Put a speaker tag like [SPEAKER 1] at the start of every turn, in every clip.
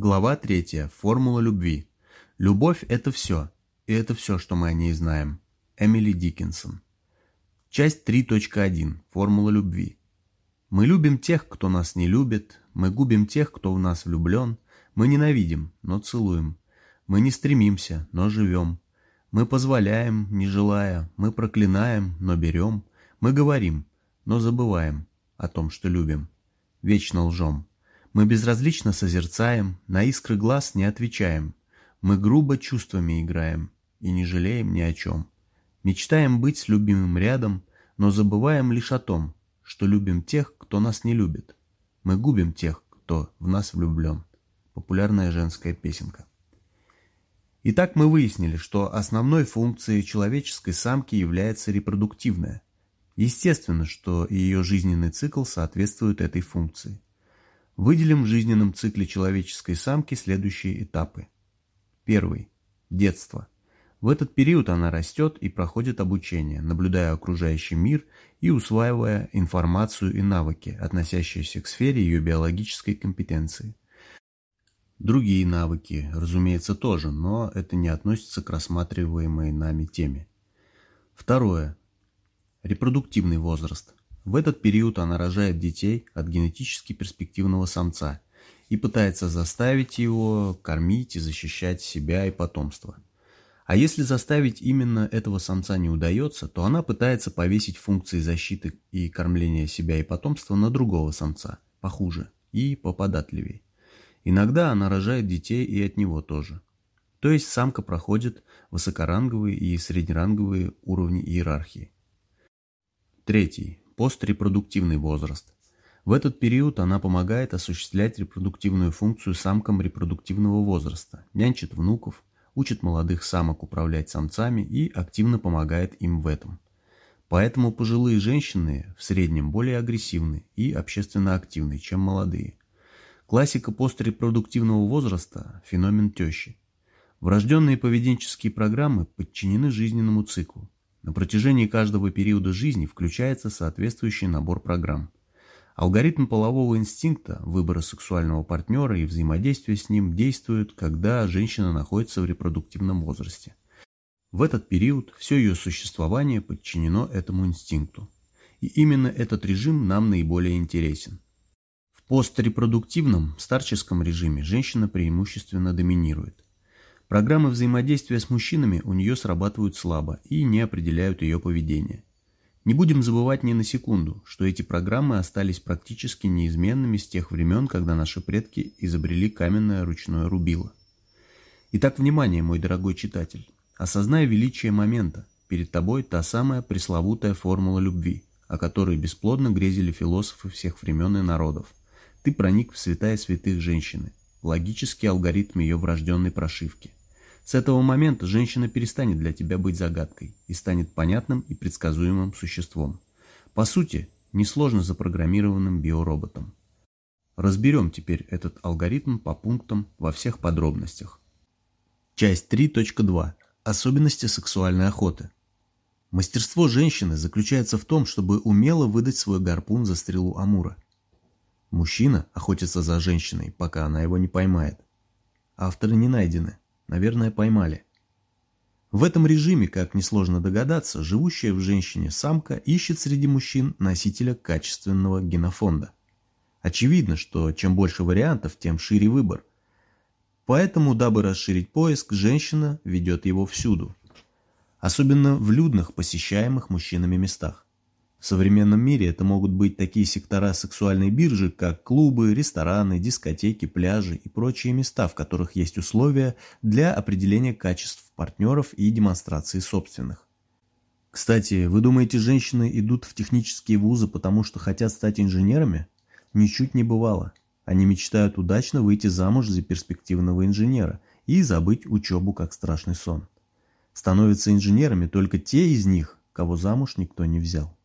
[SPEAKER 1] Глава 3. Формула любви. Любовь – это все. И это все, что мы о ней знаем. Эмили Диккенсон. Часть 3.1. Формула любви. Мы любим тех, кто нас не любит. Мы губим тех, кто в нас влюблен. Мы ненавидим, но целуем. Мы не стремимся, но живем. Мы позволяем, не желая. Мы проклинаем, но берем. Мы говорим, но забываем о том, что любим. Вечно лжем. Мы безразлично созерцаем, на искры глаз не отвечаем. Мы грубо чувствами играем и не жалеем ни о чем. Мечтаем быть с любимым рядом, но забываем лишь о том, что любим тех, кто нас не любит. Мы губим тех, кто в нас влюблен. Популярная женская песенка. Итак, мы выяснили, что основной функцией человеческой самки является репродуктивная. Естественно, что ее жизненный цикл соответствует этой функции. Выделим в жизненном цикле человеческой самки следующие этапы. Первый. Детство. В этот период она растет и проходит обучение, наблюдая окружающий мир и усваивая информацию и навыки, относящиеся к сфере ее биологической компетенции. Другие навыки, разумеется, тоже, но это не относится к рассматриваемой нами теме. Второе. Репродуктивный возраст. В этот период она рожает детей от генетически перспективного самца и пытается заставить его кормить и защищать себя и потомство. А если заставить именно этого самца не удается, то она пытается повесить функции защиты и кормления себя и потомства на другого самца, похуже и поподатливее. Иногда она рожает детей и от него тоже. То есть самка проходит высокоранговые и среднеранговые уровни иерархии. Третий пострепродуктивный возраст. В этот период она помогает осуществлять репродуктивную функцию самкам репродуктивного возраста, нянчит внуков, учит молодых самок управлять самцами и активно помогает им в этом. Поэтому пожилые женщины в среднем более агрессивны и общественно активны, чем молодые. Классика пострепродуктивного возраста – феномен тещи. Врожденные поведенческие программы подчинены жизненному циклу. На протяжении каждого периода жизни включается соответствующий набор программ. Алгоритм полового инстинкта, выбора сексуального партнера и взаимодействия с ним действует, когда женщина находится в репродуктивном возрасте. В этот период все ее существование подчинено этому инстинкту. И именно этот режим нам наиболее интересен. В пострепродуктивном, старческом режиме женщина преимущественно доминирует. Программы взаимодействия с мужчинами у нее срабатывают слабо и не определяют ее поведение. Не будем забывать ни на секунду, что эти программы остались практически неизменными с тех времен, когда наши предки изобрели каменное ручное рубило. Итак, внимание, мой дорогой читатель. Осознай величие момента. Перед тобой та самая пресловутая формула любви, о которой бесплодно грезили философы всех времен и народов. Ты проник в святая святых женщины, логический алгоритм ее врожденной прошивки. С этого момента женщина перестанет для тебя быть загадкой и станет понятным и предсказуемым существом. По сути, несложно запрограммированным биороботом. Разберем теперь этот алгоритм по пунктам во всех подробностях. Часть 3.2. Особенности сексуальной охоты. Мастерство женщины заключается в том, чтобы умело выдать свой гарпун за стрелу Амура. Мужчина охотится за женщиной, пока она его не поймает. Авторы не найдены. Наверное, поймали. В этом режиме, как несложно догадаться, живущая в женщине самка ищет среди мужчин носителя качественного генофонда. Очевидно, что чем больше вариантов, тем шире выбор. Поэтому, дабы расширить поиск, женщина ведет его всюду. Особенно в людных, посещаемых мужчинами местах. В современном мире это могут быть такие сектора сексуальной биржи, как клубы, рестораны, дискотеки, пляжи и прочие места, в которых есть условия для определения качеств партнеров и демонстрации собственных. Кстати, вы думаете, женщины идут в технические вузы, потому что хотят стать инженерами? Ничуть не бывало. Они мечтают удачно выйти замуж за перспективного инженера и забыть учебу как страшный сон. Становятся инженерами только те из них, кого замуж никто не взял.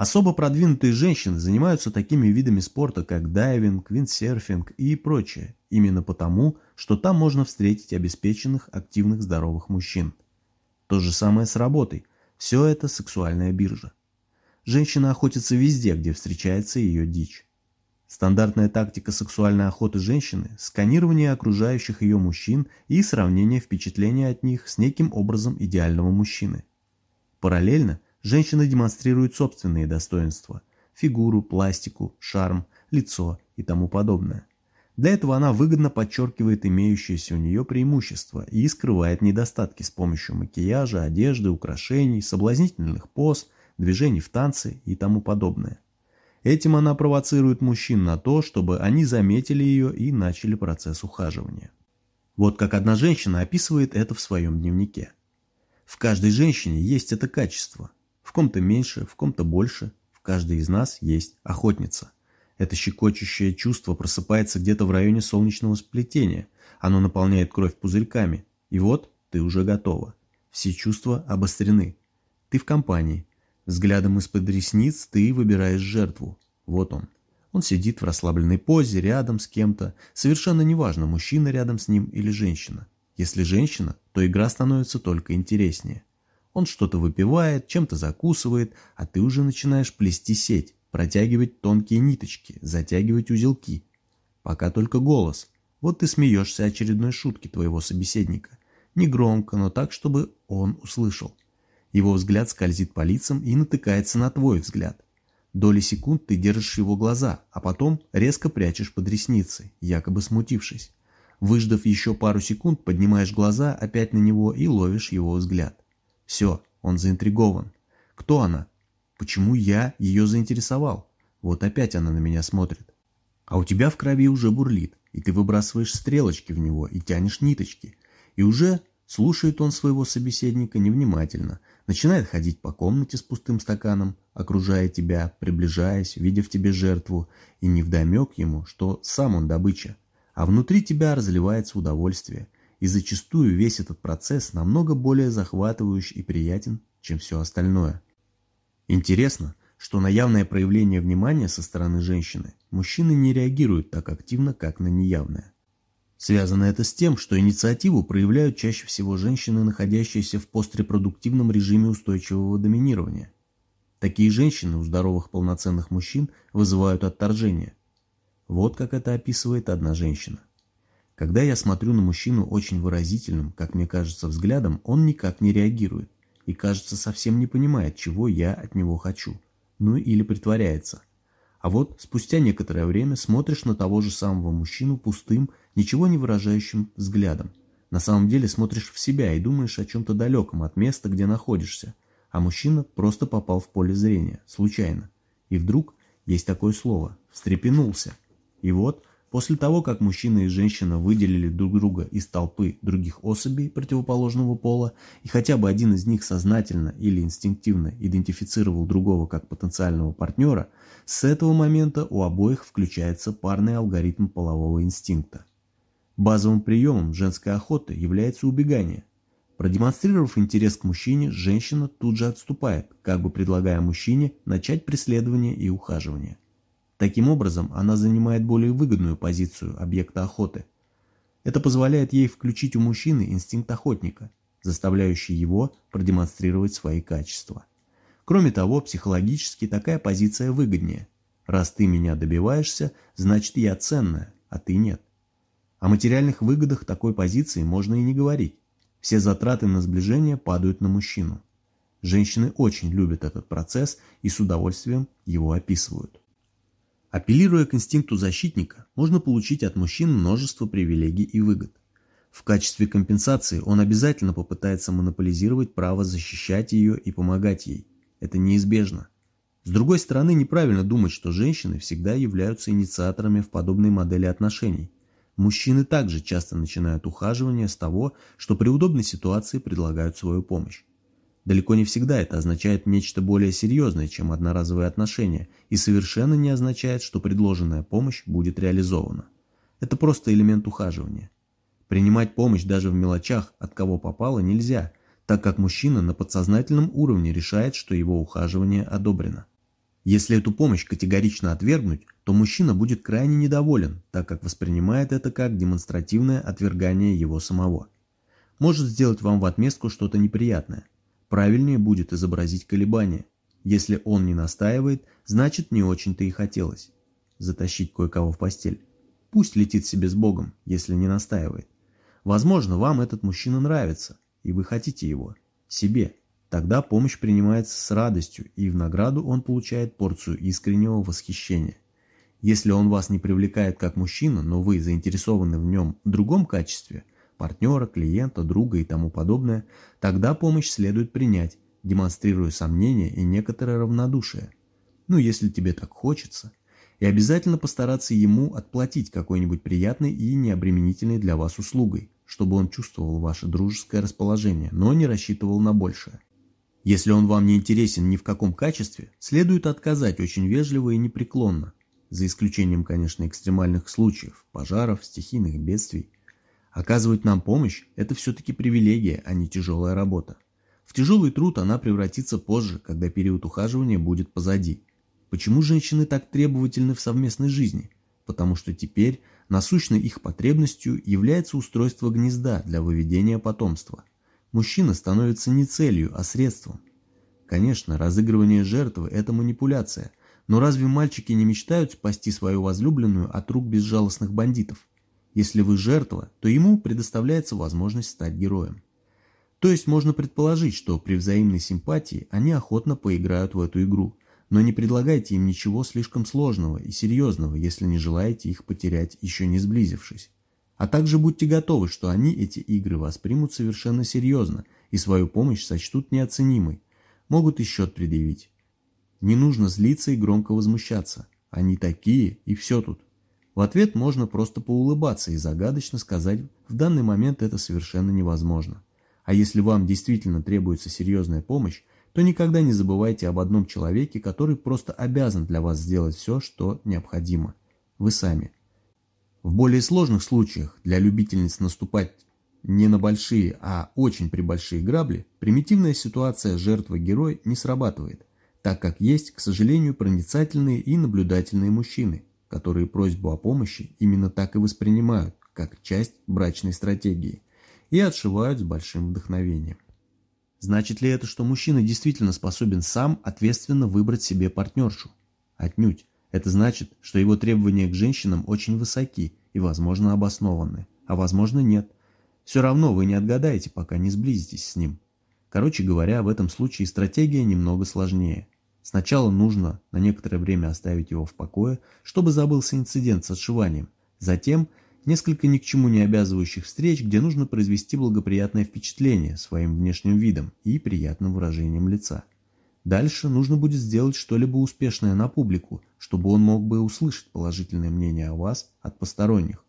[SPEAKER 1] Особо продвинутые женщины занимаются такими видами спорта, как дайвинг, виндсерфинг и прочее, именно потому, что там можно встретить обеспеченных, активных, здоровых мужчин. То же самое с работой. Все это сексуальная биржа. Женщина охотится везде, где встречается ее дичь. Стандартная тактика сексуальной охоты женщины – сканирование окружающих ее мужчин и сравнение впечатления от них с неким образом идеального мужчины. Параллельно женщина демонстрирует собственные достоинства – фигуру, пластику, шарм, лицо и тому подобное. Для этого она выгодно подчеркивает имеющиеся у нее преимущества и скрывает недостатки с помощью макияжа, одежды, украшений, соблазнительных поз, движений в танце и тому подобное. Этим она провоцирует мужчин на то, чтобы они заметили ее и начали процесс ухаживания. Вот как одна женщина описывает это в своем дневнике. В каждой женщине есть это качество. В ком-то меньше, в ком-то больше. В каждой из нас есть охотница. Это щекочущее чувство просыпается где-то в районе солнечного сплетения. Оно наполняет кровь пузырьками. И вот ты уже готова. Все чувства обострены. Ты в компании. Взглядом из-под ресниц ты выбираешь жертву. Вот он. Он сидит в расслабленной позе рядом с кем-то. Совершенно неважно, мужчина рядом с ним или женщина. Если женщина, то игра становится только интереснее. Он что-то выпивает, чем-то закусывает, а ты уже начинаешь плести сеть, протягивать тонкие ниточки, затягивать узелки. Пока только голос. Вот ты смеешься очередной шутки твоего собеседника. Не громко, но так, чтобы он услышал. Его взгляд скользит по лицам и натыкается на твой взгляд. Доли секунд ты держишь его глаза, а потом резко прячешь под ресницы, якобы смутившись. Выждав еще пару секунд, поднимаешь глаза опять на него и ловишь его взгляд. Все, он заинтригован. Кто она? Почему я ее заинтересовал? Вот опять она на меня смотрит. А у тебя в крови уже бурлит, и ты выбрасываешь стрелочки в него и тянешь ниточки. И уже слушает он своего собеседника невнимательно, начинает ходить по комнате с пустым стаканом, окружая тебя, приближаясь, видя в тебе жертву, и невдомек ему, что сам он добыча. А внутри тебя разливается удовольствие, и зачастую весь этот процесс намного более захватывающий и приятен, чем все остальное. Интересно, что на явное проявление внимания со стороны женщины мужчины не реагируют так активно, как на неявное. Связано это с тем, что инициативу проявляют чаще всего женщины, находящиеся в пострепродуктивном режиме устойчивого доминирования. Такие женщины у здоровых полноценных мужчин вызывают отторжение. Вот как это описывает одна женщина. Когда я смотрю на мужчину очень выразительным, как мне кажется, взглядом, он никак не реагирует и, кажется, совсем не понимает, чего я от него хочу. Ну или притворяется. А вот спустя некоторое время смотришь на того же самого мужчину пустым, ничего не выражающим взглядом. На самом деле смотришь в себя и думаешь о чем-то далеком от места, где находишься. А мужчина просто попал в поле зрения, случайно. И вдруг есть такое слово «встрепенулся». И вот После того, как мужчина и женщина выделили друг друга из толпы других особей противоположного пола, и хотя бы один из них сознательно или инстинктивно идентифицировал другого как потенциального партнера, с этого момента у обоих включается парный алгоритм полового инстинкта. Базовым приемом женской охоты является убегание. Продемонстрировав интерес к мужчине, женщина тут же отступает, как бы предлагая мужчине начать преследование и ухаживание. Таким образом, она занимает более выгодную позицию объекта охоты. Это позволяет ей включить у мужчины инстинкт охотника, заставляющий его продемонстрировать свои качества. Кроме того, психологически такая позиция выгоднее. Раз ты меня добиваешься, значит я ценная, а ты нет. О материальных выгодах такой позиции можно и не говорить. Все затраты на сближение падают на мужчину. Женщины очень любят этот процесс и с удовольствием его описывают. Апеллируя к инстинкту защитника, можно получить от мужчин множество привилегий и выгод. В качестве компенсации он обязательно попытается монополизировать право защищать ее и помогать ей. Это неизбежно. С другой стороны, неправильно думать, что женщины всегда являются инициаторами в подобной модели отношений. Мужчины также часто начинают ухаживание с того, что при удобной ситуации предлагают свою помощь. Далеко не всегда это означает нечто более серьезное, чем одноразовые отношения, и совершенно не означает, что предложенная помощь будет реализована. Это просто элемент ухаживания. Принимать помощь даже в мелочах, от кого попало, нельзя, так как мужчина на подсознательном уровне решает, что его ухаживание одобрено. Если эту помощь категорично отвергнуть, то мужчина будет крайне недоволен, так как воспринимает это как демонстративное отвергание его самого. Может сделать вам в отместку что-то неприятное, Правильнее будет изобразить колебания. Если он не настаивает, значит не очень-то и хотелось. затащить кое-кого в постель. Пусть летит себе с Богом, если не настаивает. Возможно, вам этот мужчина нравится, и вы хотите его. Себе. Тогда помощь принимается с радостью, и в награду он получает порцию искреннего восхищения. Если он вас не привлекает как мужчина, но вы заинтересованы в нем в другом качестве, партнера, клиента, друга и тому подобное, тогда помощь следует принять, демонстрируя сомнения и некоторое равнодушие. Ну, если тебе так хочется. И обязательно постараться ему отплатить какой-нибудь приятной и необременительной для вас услугой, чтобы он чувствовал ваше дружеское расположение, но не рассчитывал на большее. Если он вам не интересен ни в каком качестве, следует отказать очень вежливо и непреклонно, за исключением, конечно, экстремальных случаев, пожаров, стихийных бедствий. Оказывать нам помощь – это все-таки привилегия, а не тяжелая работа. В тяжелый труд она превратится позже, когда период ухаживания будет позади. Почему женщины так требовательны в совместной жизни? Потому что теперь насущной их потребностью является устройство гнезда для выведения потомства. Мужчина становится не целью, а средством. Конечно, разыгрывание жертвы – это манипуляция, но разве мальчики не мечтают спасти свою возлюбленную от рук безжалостных бандитов? Если вы жертва, то ему предоставляется возможность стать героем. То есть можно предположить, что при взаимной симпатии они охотно поиграют в эту игру, но не предлагайте им ничего слишком сложного и серьезного, если не желаете их потерять, еще не сблизившись. А также будьте готовы, что они эти игры воспримут совершенно серьезно и свою помощь сочтут неоценимой, могут и счет предъявить. Не нужно злиться и громко возмущаться. Они такие, и все тут. В ответ можно просто поулыбаться и загадочно сказать, в данный момент это совершенно невозможно. А если вам действительно требуется серьезная помощь, то никогда не забывайте об одном человеке, который просто обязан для вас сделать все, что необходимо. Вы сами. В более сложных случаях для любительниц наступать не на большие, а очень прибольшие грабли, примитивная ситуация жертва-герой не срабатывает, так как есть, к сожалению, проницательные и наблюдательные мужчины, которые просьбу о помощи именно так и воспринимают, как часть брачной стратегии, и отшивают с большим вдохновением. Значит ли это, что мужчина действительно способен сам ответственно выбрать себе партнершу? Отнюдь. Это значит, что его требования к женщинам очень высоки и, возможно, обоснованы, а возможно нет. Все равно вы не отгадаете, пока не сблизитесь с ним. Короче говоря, в этом случае стратегия немного сложнее. Сначала нужно на некоторое время оставить его в покое, чтобы забылся инцидент с отшиванием. Затем несколько ни к чему не обязывающих встреч, где нужно произвести благоприятное впечатление своим внешним видом и приятным выражением лица. Дальше нужно будет сделать что-либо успешное на публику, чтобы он мог бы услышать положительное мнение о вас от посторонних.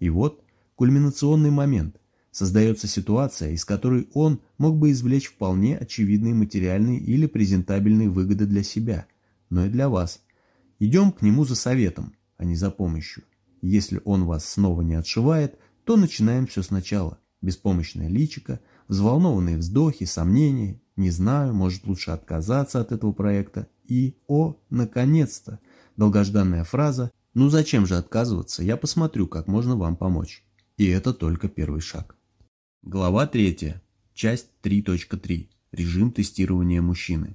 [SPEAKER 1] И вот кульминационный момент. Создается ситуация, из которой он мог бы извлечь вполне очевидные материальные или презентабельные выгоды для себя, но и для вас. Идем к нему за советом, а не за помощью. Если он вас снова не отшивает, то начинаем все сначала. Беспомощное личико, взволнованные вздохи, сомнения, не знаю, может лучше отказаться от этого проекта. И, о, наконец-то, долгожданная фраза «Ну зачем же отказываться, я посмотрю, как можно вам помочь». И это только первый шаг. Глава 3. Часть 3.3. Режим тестирования мужчины.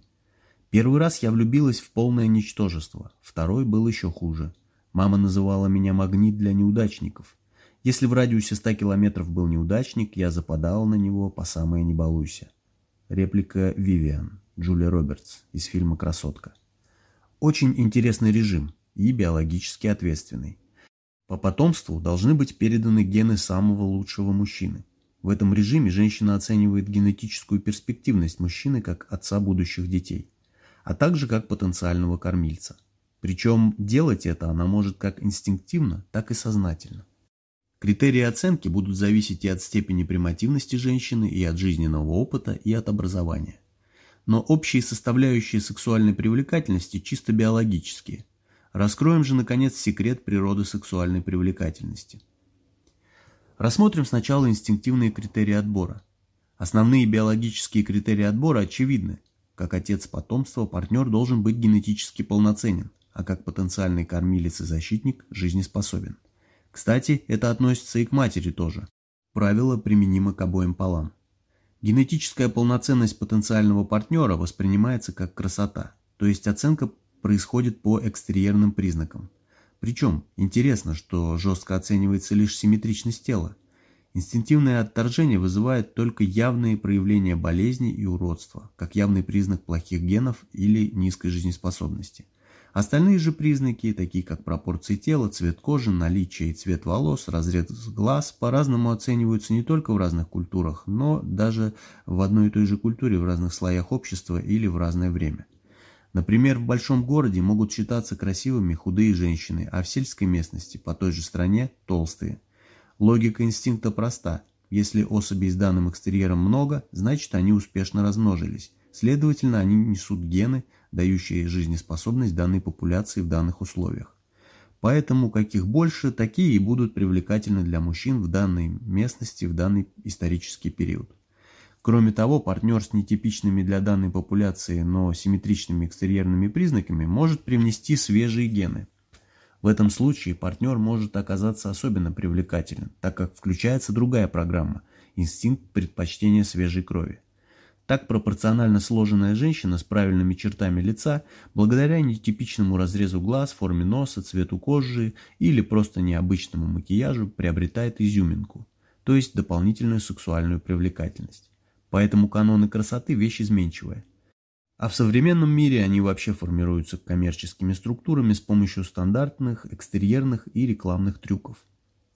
[SPEAKER 1] Первый раз я влюбилась в полное ничтожество, второй был еще хуже. Мама называла меня магнит для неудачников. Если в радиусе 100 километров был неудачник, я западала на него по самое не балуйся. Реплика Вивиан, Джулия Робертс из фильма «Красотка». Очень интересный режим и биологически ответственный. По потомству должны быть переданы гены самого лучшего мужчины. В этом режиме женщина оценивает генетическую перспективность мужчины как отца будущих детей, а также как потенциального кормильца – причем делать это она может как инстинктивно, так и сознательно. Критерии оценки будут зависеть и от степени примативности женщины, и от жизненного опыта, и от образования. Но общие составляющие сексуальной привлекательности чисто биологические. Раскроем же, наконец, секрет природы сексуальной привлекательности. Рассмотрим сначала инстинктивные критерии отбора. Основные биологические критерии отбора очевидны. Как отец потомства, партнер должен быть генетически полноценен а как потенциальный кормилец и защитник жизнеспособен. Кстати, это относится и к матери тоже. Правило применимо к обоим полам. Генетическая полноценность потенциального партнера воспринимается как красота, то есть оценка происходит по экстерьерным признакам. Причем интересно, что жестко оценивается лишь симметричность тела. Инстинктивное отторжение вызывает только явные проявления болезни и уродства, как явный признак плохих генов или низкой жизнеспособности. Остальные же признаки, такие как пропорции тела, цвет кожи, наличие и цвет волос, разрез глаз, по-разному оцениваются не только в разных культурах, но даже в одной и той же культуре в разных слоях общества или в разное время. Например, в большом городе могут считаться красивыми худые женщины, а в сельской местности по той же стране – толстые. Логика инстинкта проста. Если особей с данным экстерьером много, значит они успешно размножились. Следовательно, они несут гены, дающие жизнеспособность данной популяции в данных условиях. Поэтому каких больше, такие и будут привлекательны для мужчин в данной местности в данный исторический период. Кроме того, партнер с нетипичными для данной популяции, но симметричными экстерьерными признаками может привнести свежие гены. В этом случае партнер может оказаться особенно привлекательным, так как включается другая программа – инстинкт предпочтения свежей крови. Так пропорционально сложенная женщина с правильными чертами лица, благодаря нетипичному разрезу глаз, форме носа, цвету кожи или просто необычному макияжу приобретает изюминку, то есть дополнительную сексуальную привлекательность. Поэтому каноны красоты – вещь изменчивая. А в современном мире они вообще формируются коммерческими структурами с помощью стандартных, экстерьерных и рекламных трюков.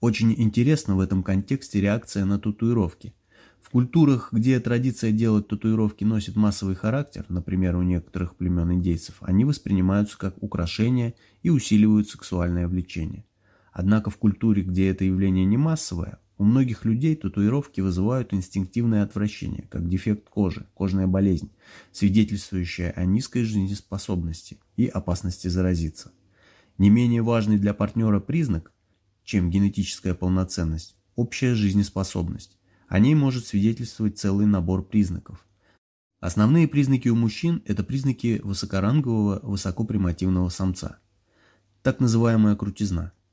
[SPEAKER 1] Очень интересна в этом контексте реакция на татуировки. В культурах, где традиция делать татуировки носит массовый характер, например, у некоторых племен индейцев, они воспринимаются как украшение и усиливают сексуальное влечение. Однако в культуре, где это явление не массовое, у многих людей татуировки вызывают инстинктивное отвращение, как дефект кожи, кожная болезнь, свидетельствующая о низкой жизнеспособности и опасности заразиться. Не менее важный для партнера признак, чем генетическая полноценность, общая жизнеспособность. О ней может свидетельствовать целый набор признаков. Основные признаки у мужчин – это признаки высокорангового высокопримативного самца. Так называемая крутизна –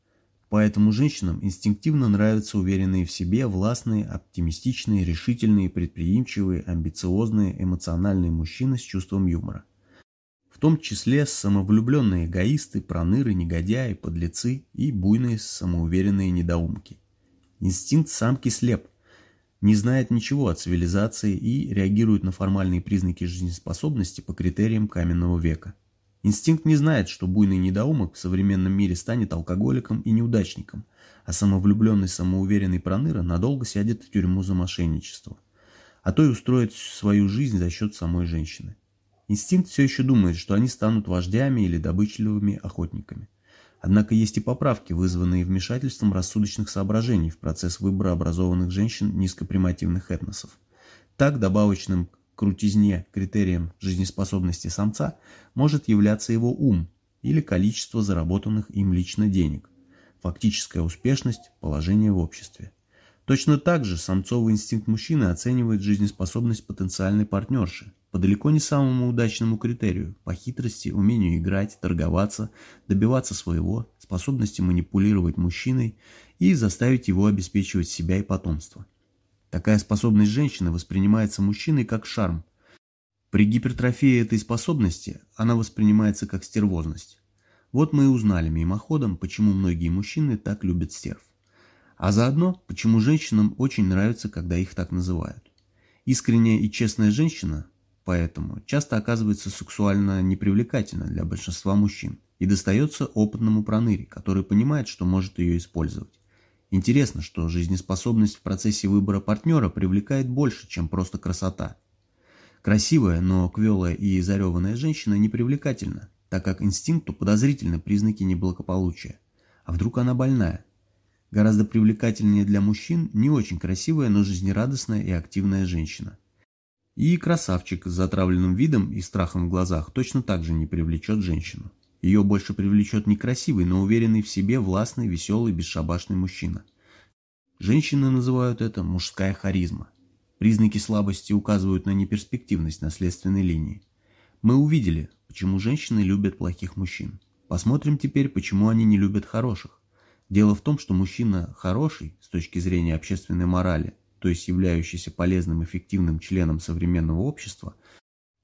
[SPEAKER 1] Поэтому женщинам инстинктивно нравятся уверенные в себе, властные, оптимистичные, решительные, предприимчивые, амбициозные, эмоциональные мужчины с чувством юмора. В том числе самовлюбленные эгоисты, проныры, негодяи, подлецы и буйные самоуверенные недоумки. Инстинкт самки слеп, не знает ничего о цивилизации и реагирует на формальные признаки жизнеспособности по критериям каменного века. Инстинкт не знает, что буйный недоумок в современном мире станет алкоголиком и неудачником, а самовлюбленный самоуверенный проныра надолго сядет в тюрьму за мошенничество. А то и устроит свою жизнь за счет самой женщины. Инстинкт все еще думает, что они станут вождями или добычливыми охотниками. Однако есть и поправки, вызванные вмешательством рассудочных соображений в процесс выбора образованных женщин низкопримативных этносов. Так, добавочным крутизне критерием жизнеспособности самца может являться его ум или количество заработанных им лично денег, фактическая успешность, положение в обществе. Точно так же самцовый инстинкт мужчины оценивает жизнеспособность потенциальной партнерши по далеко не самому удачному критерию, по хитрости, умению играть, торговаться, добиваться своего, способности манипулировать мужчиной и заставить его обеспечивать себя и потомство. Такая способность женщины воспринимается мужчиной как шарм. При гипертрофии этой способности она воспринимается как стервозность. Вот мы и узнали мимоходом, почему многие мужчины так любят стерв. А заодно, почему женщинам очень нравится, когда их так называют. Искренняя и честная женщина, поэтому, часто оказывается сексуально непривлекательна для большинства мужчин и достается опытному проныре, который понимает, что может ее использовать. Интересно, что жизнеспособность в процессе выбора партнера привлекает больше, чем просто красота. Красивая, но квелая и зареванная женщина не привлекательна, так как инстинкту подозрительны признаки неблагополучия. А вдруг она больная? Гораздо привлекательнее для мужчин не очень красивая, но жизнерадостная и активная женщина. И красавчик с затравленным видом и страхом в глазах точно так же не привлечет женщину. Ее больше привлечет не красивый, но уверенный в себе, властный, веселый, бесшабашный мужчина. Женщины называют это мужская харизма. Признаки слабости указывают на неперспективность наследственной линии. Мы увидели, почему женщины любят плохих мужчин. Посмотрим теперь, почему они не любят хороших. Дело в том, что мужчина хороший с точки зрения общественной морали, то есть являющийся полезным эффективным членом современного общества,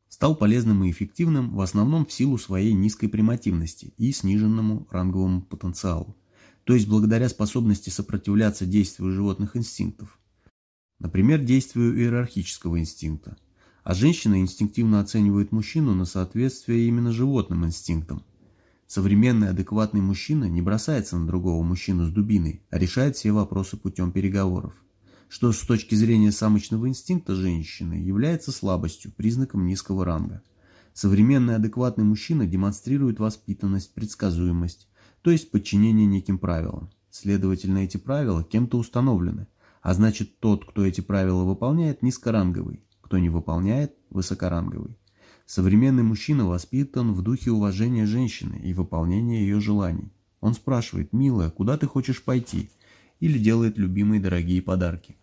[SPEAKER 1] стал полезным и эффективным в основном в силу своей низкой примативности и сниженному ранговому потенциалу, то есть благодаря способности сопротивляться действию животных инстинктов. Например, действию иерархического инстинкта. А женщина инстинктивно оценивает мужчину на соответствие именно животным инстинктам. Современный адекватный мужчина не бросается на другого мужчину с дубиной, а решает все вопросы путем переговоров что с точки зрения самочного инстинкта женщины является слабостью, признаком низкого ранга. Современный адекватный мужчина демонстрирует воспитанность, предсказуемость, то есть подчинение неким правилам. Следовательно, эти правила кем-то установлены, а значит тот, кто эти правила выполняет, низкоранговый, кто не выполняет – высокоранговый. Современный мужчина воспитан в духе уважения женщины и выполнения ее желаний. Он спрашивает, милая, куда ты хочешь пойти? Или делает любимые дорогие подарки.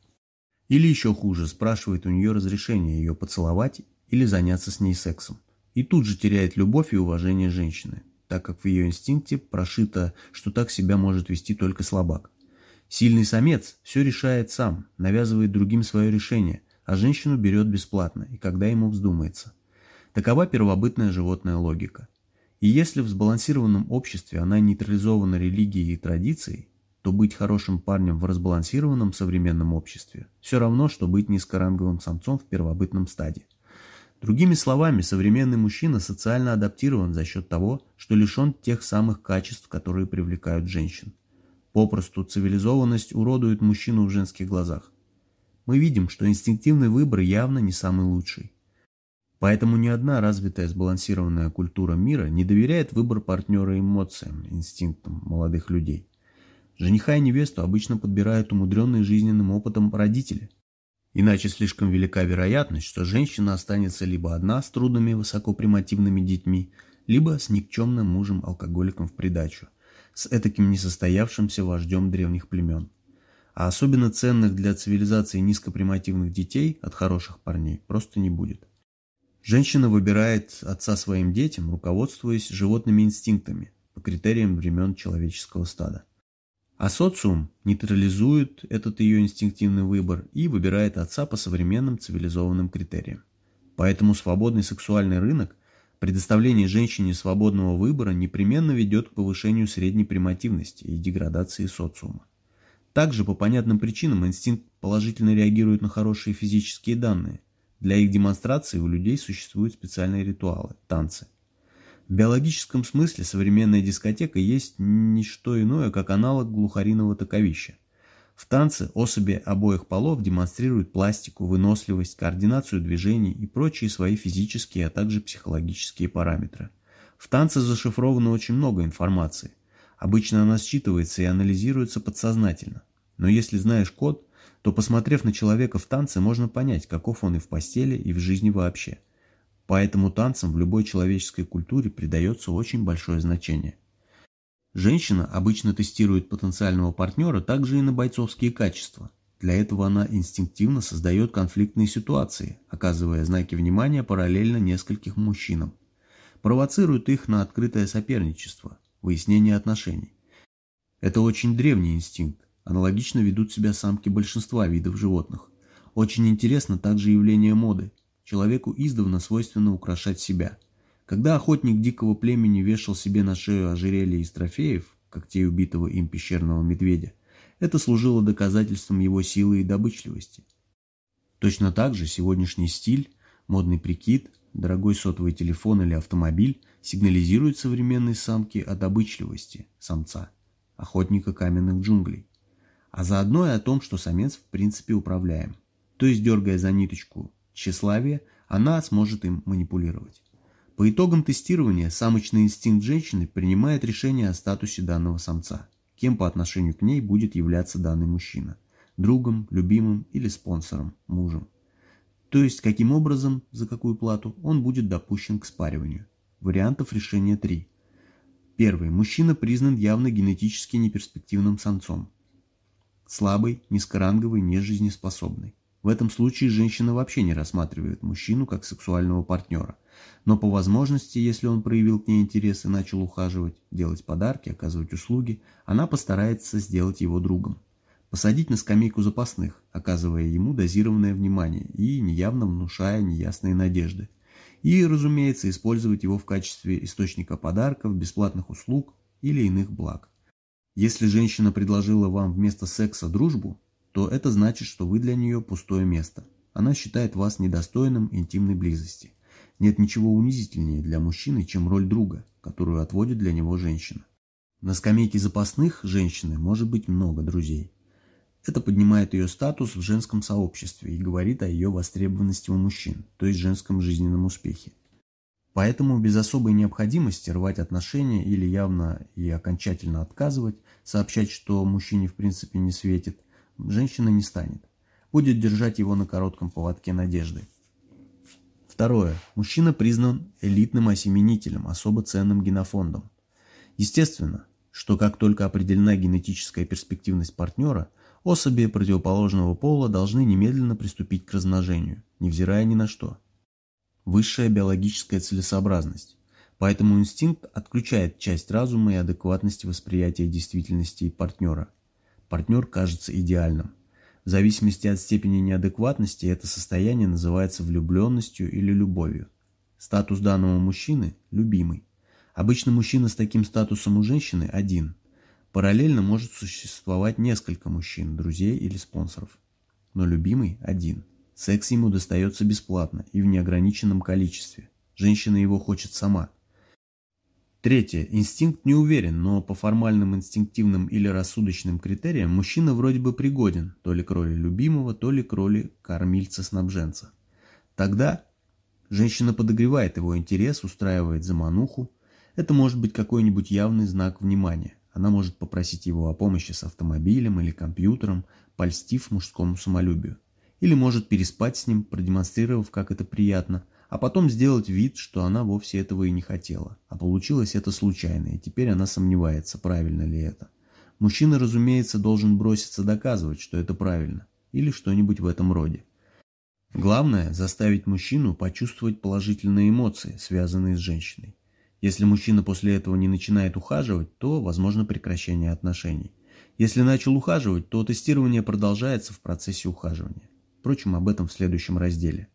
[SPEAKER 1] Или еще хуже, спрашивает у нее разрешение ее поцеловать или заняться с ней сексом. И тут же теряет любовь и уважение женщины, так как в ее инстинкте прошито, что так себя может вести только слабак. Сильный самец все решает сам, навязывает другим свое решение, а женщину берет бесплатно и когда ему вздумается. Такова первобытная животная логика. И если в сбалансированном обществе она нейтрализована религией и традицией, то быть хорошим парнем в разбалансированном современном обществе все равно, что быть низкоранговым самцом в первобытном стаде. Другими словами, современный мужчина социально адаптирован за счет того, что лишен тех самых качеств, которые привлекают женщин. Попросту цивилизованность уродует мужчину в женских глазах. Мы видим, что инстинктивный выбор явно не самый лучший. Поэтому ни одна развитая сбалансированная культура мира не доверяет выбор партнера эмоциям, инстинктам молодых людей. Жениха и невесту обычно подбирают умудренные жизненным опытом родители. Иначе слишком велика вероятность, что женщина останется либо одна с трудными высокопримативными детьми, либо с никчемным мужем-алкоголиком в придачу, с этаким несостоявшимся вождем древних племен. А особенно ценных для цивилизации низкопримативных детей от хороших парней просто не будет. Женщина выбирает отца своим детям, руководствуясь животными инстинктами, по критериям времен человеческого стада. А социум нейтрализует этот ее инстинктивный выбор и выбирает отца по современным цивилизованным критериям. Поэтому свободный сексуальный рынок, предоставление женщине свободного выбора непременно ведет к повышению средней примативности и деградации социума. Также по понятным причинам инстинкт положительно реагирует на хорошие физические данные. Для их демонстрации у людей существуют специальные ритуалы – танцы. В биологическом смысле современная дискотека есть не что иное, как аналог глухариного таковища. В танце особи обоих полов демонстрируют пластику, выносливость, координацию движений и прочие свои физические, а также психологические параметры. В танце зашифровано очень много информации. Обычно она считывается и анализируется подсознательно. Но если знаешь код, то посмотрев на человека в танце, можно понять, каков он и в постели, и в жизни вообще. Поэтому танцам в любой человеческой культуре придается очень большое значение. Женщина обычно тестирует потенциального партнера также и на бойцовские качества. Для этого она инстинктивно создает конфликтные ситуации, оказывая знаки внимания параллельно нескольким мужчинам. Провоцирует их на открытое соперничество, выяснение отношений. Это очень древний инстинкт. Аналогично ведут себя самки большинства видов животных. Очень интересно также явление моды – Человеку издавна свойственно украшать себя. Когда охотник дикого племени вешал себе на шею ожерелье из трофеев, когтей убитого им пещерного медведя, это служило доказательством его силы и добычливости. Точно так же сегодняшний стиль, модный прикид, дорогой сотовый телефон или автомобиль сигнализируют современной самке о добычливости самца, охотника каменных джунглей, а заодно и о том, что самец в принципе управляем, то есть дергая за ниточку тщеславия, она сможет им манипулировать. По итогам тестирования самочный инстинкт женщины принимает решение о статусе данного самца, кем по отношению к ней будет являться данный мужчина – другом, любимым или спонсором, мужем. То есть, каким образом, за какую плату, он будет допущен к спариванию. Вариантов решения три. Первый. Мужчина признан явно генетически неперспективным самцом. Слабый, низкоранговый, нежизнеспособный. В этом случае женщина вообще не рассматривает мужчину как сексуального партнера. Но по возможности, если он проявил к ней интерес и начал ухаживать, делать подарки, оказывать услуги, она постарается сделать его другом. Посадить на скамейку запасных, оказывая ему дозированное внимание и неявно внушая неясные надежды. и, разумеется, использовать его в качестве источника подарков, бесплатных услуг или иных благ. Если женщина предложила вам вместо секса дружбу, то это значит, что вы для нее пустое место. Она считает вас недостойным интимной близости. Нет ничего унизительнее для мужчины, чем роль друга, которую отводит для него женщина. На скамейке запасных женщины может быть много друзей. Это поднимает ее статус в женском сообществе и говорит о ее востребованности у мужчин, то есть женском жизненном успехе. Поэтому без особой необходимости рвать отношения или явно и окончательно отказывать, сообщать, что мужчине в принципе не светит, женщина не станет. Будет держать его на коротком поводке надежды. Второе. Мужчина признан элитным осеменителем, особо ценным генофондом. Естественно, что как только определена генетическая перспективность партнера, особи противоположного пола должны немедленно приступить к размножению, невзирая ни на что. Высшая биологическая целесообразность. Поэтому инстинкт отключает часть разума и адекватности восприятия действительности партнера. Партнер кажется идеальным. В зависимости от степени неадекватности это состояние называется влюбленностью или любовью. Статус данного мужчины – любимый. Обычно мужчина с таким статусом у женщины один. Параллельно может существовать несколько мужчин, друзей или спонсоров. Но любимый один. Секс ему достается бесплатно и в неограниченном количестве. Женщина его хочет сама. Третье. Инстинкт не уверен, но по формальным инстинктивным или рассудочным критериям мужчина вроде бы пригоден то ли к роли любимого, то ли к роли кормильца-снабженца. Тогда женщина подогревает его интерес, устраивает замануху, это может быть какой-нибудь явный знак внимания. Она может попросить его о помощи с автомобилем или компьютером, польстив мужскому самолюбию. Или может переспать с ним, продемонстрировав, как это приятно, а потом сделать вид, что она вовсе этого и не хотела. А получилось это случайно, и теперь она сомневается, правильно ли это. Мужчина, разумеется, должен броситься доказывать, что это правильно, или что-нибудь в этом роде. Главное – заставить мужчину почувствовать положительные эмоции, связанные с женщиной. Если мужчина после этого не начинает ухаживать, то возможно прекращение отношений. Если начал ухаживать, то тестирование продолжается в процессе ухаживания. Впрочем, об этом в следующем разделе.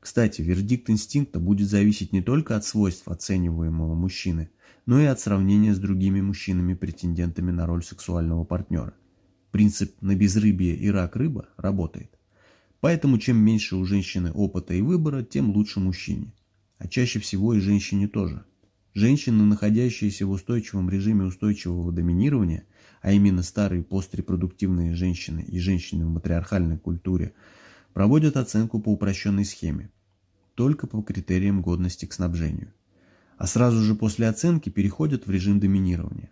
[SPEAKER 1] Кстати, вердикт инстинкта будет зависеть не только от свойств оцениваемого мужчины, но и от сравнения с другими мужчинами-претендентами на роль сексуального партнера. Принцип «на безрыбье и рак рыба» работает. Поэтому чем меньше у женщины опыта и выбора, тем лучше мужчине. А чаще всего и женщине тоже. Женщины, находящиеся в устойчивом режиме устойчивого доминирования, а именно старые пострепродуктивные женщины и женщины в матриархальной культуре, проводят оценку по упрощенной схеме, только по критериям годности к снабжению. А сразу же после оценки переходят в режим доминирования.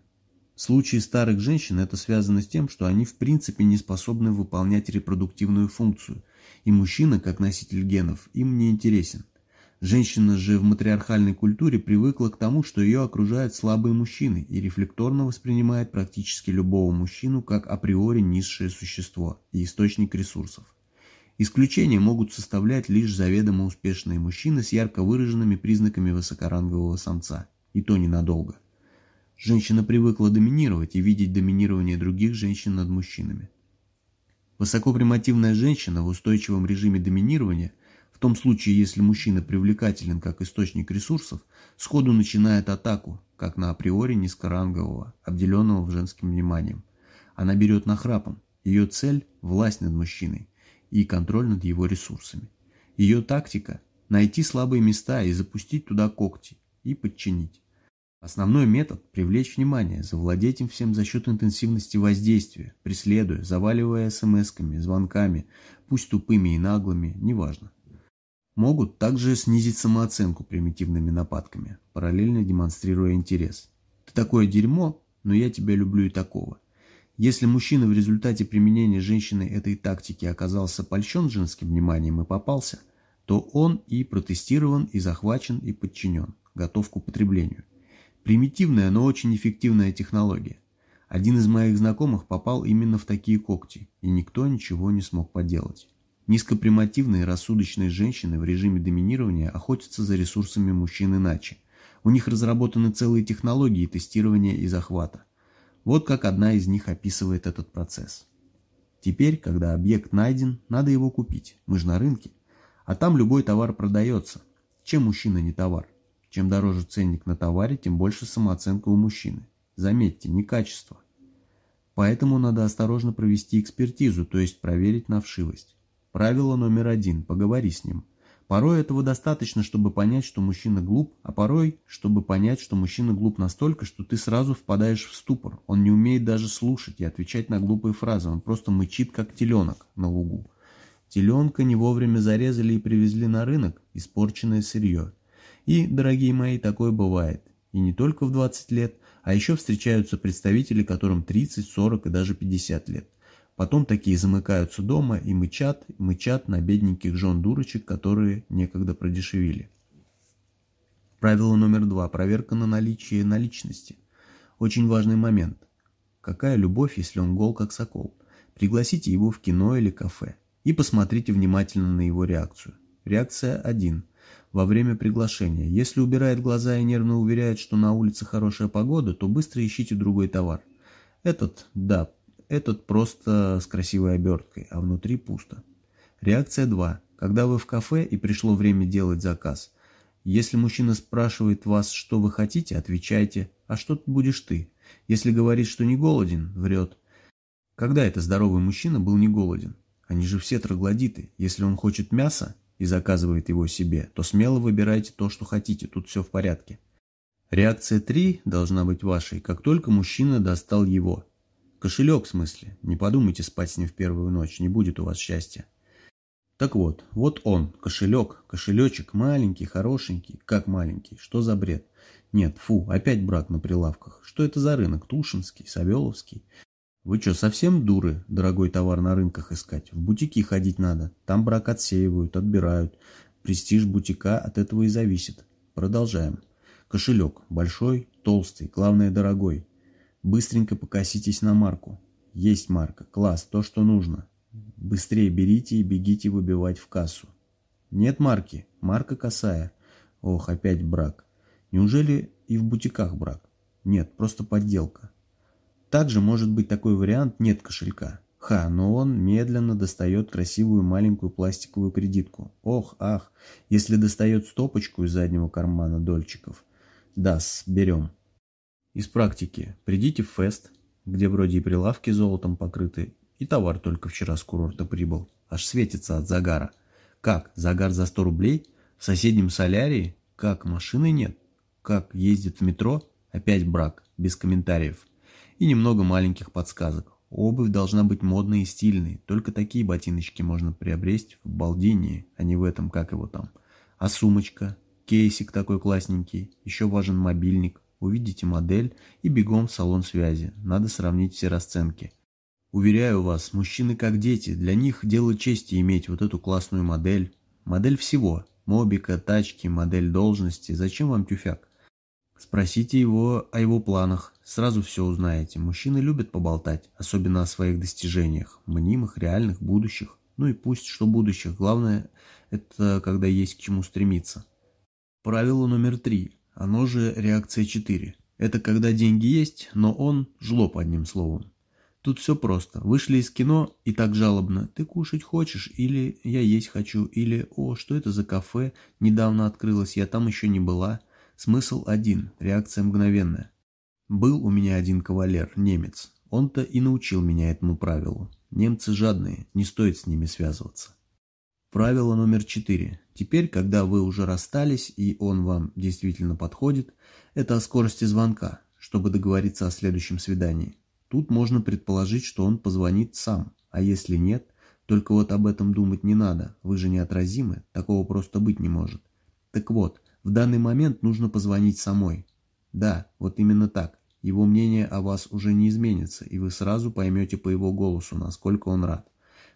[SPEAKER 1] В случае старых женщин это связано с тем, что они в принципе не способны выполнять репродуктивную функцию, и мужчина, как носитель генов, им не интересен – Женщина же в матриархальной культуре привыкла к тому, что ее окружают слабые мужчины и рефлекторно воспринимает практически любого мужчину как априори низшее существо и источник ресурсов. Исключения могут составлять лишь заведомо успешные мужчины с ярко выраженными признаками высокорангового самца, и то ненадолго. Женщина привыкла доминировать и видеть доминирование других женщин над мужчинами. Высокопримативная женщина в устойчивом режиме доминирования в том случае, если мужчина привлекателен как источник ресурсов, сходу начинает атаку, как на априори низкорангового, обделенного женским вниманием. Она берет нахрапом. Ее цель – власть над мужчиной и контроль над его ресурсами. Ее тактика – найти слабые места и запустить туда когти, и подчинить. Основной метод – привлечь внимание, завладеть им всем за счет интенсивности воздействия, преследуя, заваливая смс-ками, звонками, пусть тупыми и наглыми, неважно могут также снизить самооценку примитивными нападками, параллельно демонстрируя интерес. Ты такое дерьмо, но я тебя люблю и такого. Если мужчина в результате применения женщиной этой тактики оказался польщен женским вниманием и попался, то он и протестирован, и захвачен, и подчинен, готов к употреблению. Примитивная, но очень эффективная технология. Один из моих знакомых попал именно в такие когти, и никто ничего не смог поделать. Низкопримативные рассудочные женщины в режиме доминирования охотятся за ресурсами мужчин иначе. У них разработаны целые технологии тестирования и захвата. Вот как одна из них описывает этот процесс. Теперь, когда объект найден, надо его купить. Мы же на рынке. А там любой товар продается. Чем мужчина не товар? Чем дороже ценник на товаре, тем больше самооценка у мужчины. Заметьте, не качество. Поэтому надо осторожно провести экспертизу, то есть проверить на вшивость. Правило номер один – поговори с ним. Порой этого достаточно, чтобы понять, что мужчина глуп, а порой, чтобы понять, что мужчина глуп настолько, что ты сразу впадаешь в ступор. Он не умеет даже слушать и отвечать на глупые фразы, он просто мычит, как теленок на лугу. Теленка не вовремя зарезали и привезли на рынок, испорченное сырье. И, дорогие мои, такое бывает. И не только в 20 лет, а еще встречаются представители, которым 30, 40 и даже 50 лет. Потом такие замыкаются дома и мычат, мычат на бедненьких жен дурочек, которые некогда продешевили. Правило номер два. Проверка на наличие наличности. Очень важный момент. Какая любовь, если он гол, как сокол? Пригласите его в кино или кафе и посмотрите внимательно на его реакцию. Реакция 1. Во время приглашения. Если убирает глаза и нервно уверяет, что на улице хорошая погода, то быстро ищите другой товар. Этот, да, этот просто с красивой оберткой, а внутри пусто. Реакция 2. Когда вы в кафе и пришло время делать заказ. Если мужчина спрашивает вас, что вы хотите, отвечайте «А что будешь ты?». Если говорит, что не голоден, врет. Когда это здоровый мужчина был не голоден? Они же все троглодиты. Если он хочет мяса и заказывает его себе, то смело выбирайте то, что хотите, тут все в порядке. Реакция 3 должна быть вашей, как только мужчина достал его. Кошелек в смысле. Не подумайте спать с ним в первую ночь, не будет у вас счастья. Так вот, вот он, кошелек, кошелечек, маленький, хорошенький, как маленький, что за бред? Нет, фу, опять брак на прилавках. Что это за рынок? Тушинский, Савеловский? Вы что, совсем дуры дорогой товар на рынках искать? В бутики ходить надо. Там брак отсеивают, отбирают. Престиж бутика от этого и зависит. Продолжаем. Кошелек. Большой, толстый, главное дорогой. Быстренько покоситесь на марку. Есть марка. Класс. То, что нужно. Быстрее берите и бегите выбивать в кассу. Нет марки. Марка косая. Ох, опять брак. Неужели и в бутиках брак? Нет, просто подделка. Также может быть такой вариант «нет кошелька». Ха, но он медленно достает красивую маленькую пластиковую кредитку. Ох, ах, если достает стопочку из заднего кармана дольчиков. Да, берем. Из практики. Придите в фест, где вроде и прилавки золотом покрыты, и товар только вчера с курорта прибыл. Аж светится от загара. Как, загар за 100 рублей? В соседнем солярии? Как, машины нет? Как, ездит в метро? Опять брак, без комментариев и немного маленьких подсказок. Обувь должна быть модной и стильной, только такие ботиночки можно приобрести в Балдинии, а не в этом, как его там. А сумочка, кейсик такой классненький, еще важен мобильник. Увидите модель и бегом в салон связи, надо сравнить все расценки. Уверяю вас, мужчины как дети, для них дело чести иметь вот эту классную модель. Модель всего, мобика, тачки, модель должности, зачем вам тюфяк? Спросите его о его планах, сразу все узнаете. Мужчины любят поболтать, особенно о своих достижениях, мнимых, реальных, будущих. Ну и пусть что будущих, главное это когда есть к чему стремиться. Правило номер три, оно же реакция 4. Это когда деньги есть, но он жлоб одним словом. Тут все просто. Вышли из кино и так жалобно. Ты кушать хочешь? Или я есть хочу? Или о, что это за кафе? Недавно открылось, я там еще не была. Смысл один, реакция мгновенная. Был у меня один кавалер, немец. Он-то и научил меня этому правилу. Немцы жадные, не стоит с ними связываться. Правило номер четыре. Теперь, когда вы уже расстались и он вам действительно подходит, это о скорости звонка, чтобы договориться о следующем свидании. Тут можно предположить, что он позвонит сам, а если нет, только вот об этом думать не надо, вы же неотразимы, такого просто быть не может. Так вот, в данный момент нужно позвонить самой. Да, вот именно так. Его мнение о вас уже не изменится, и вы сразу поймете по его голосу, насколько он рад.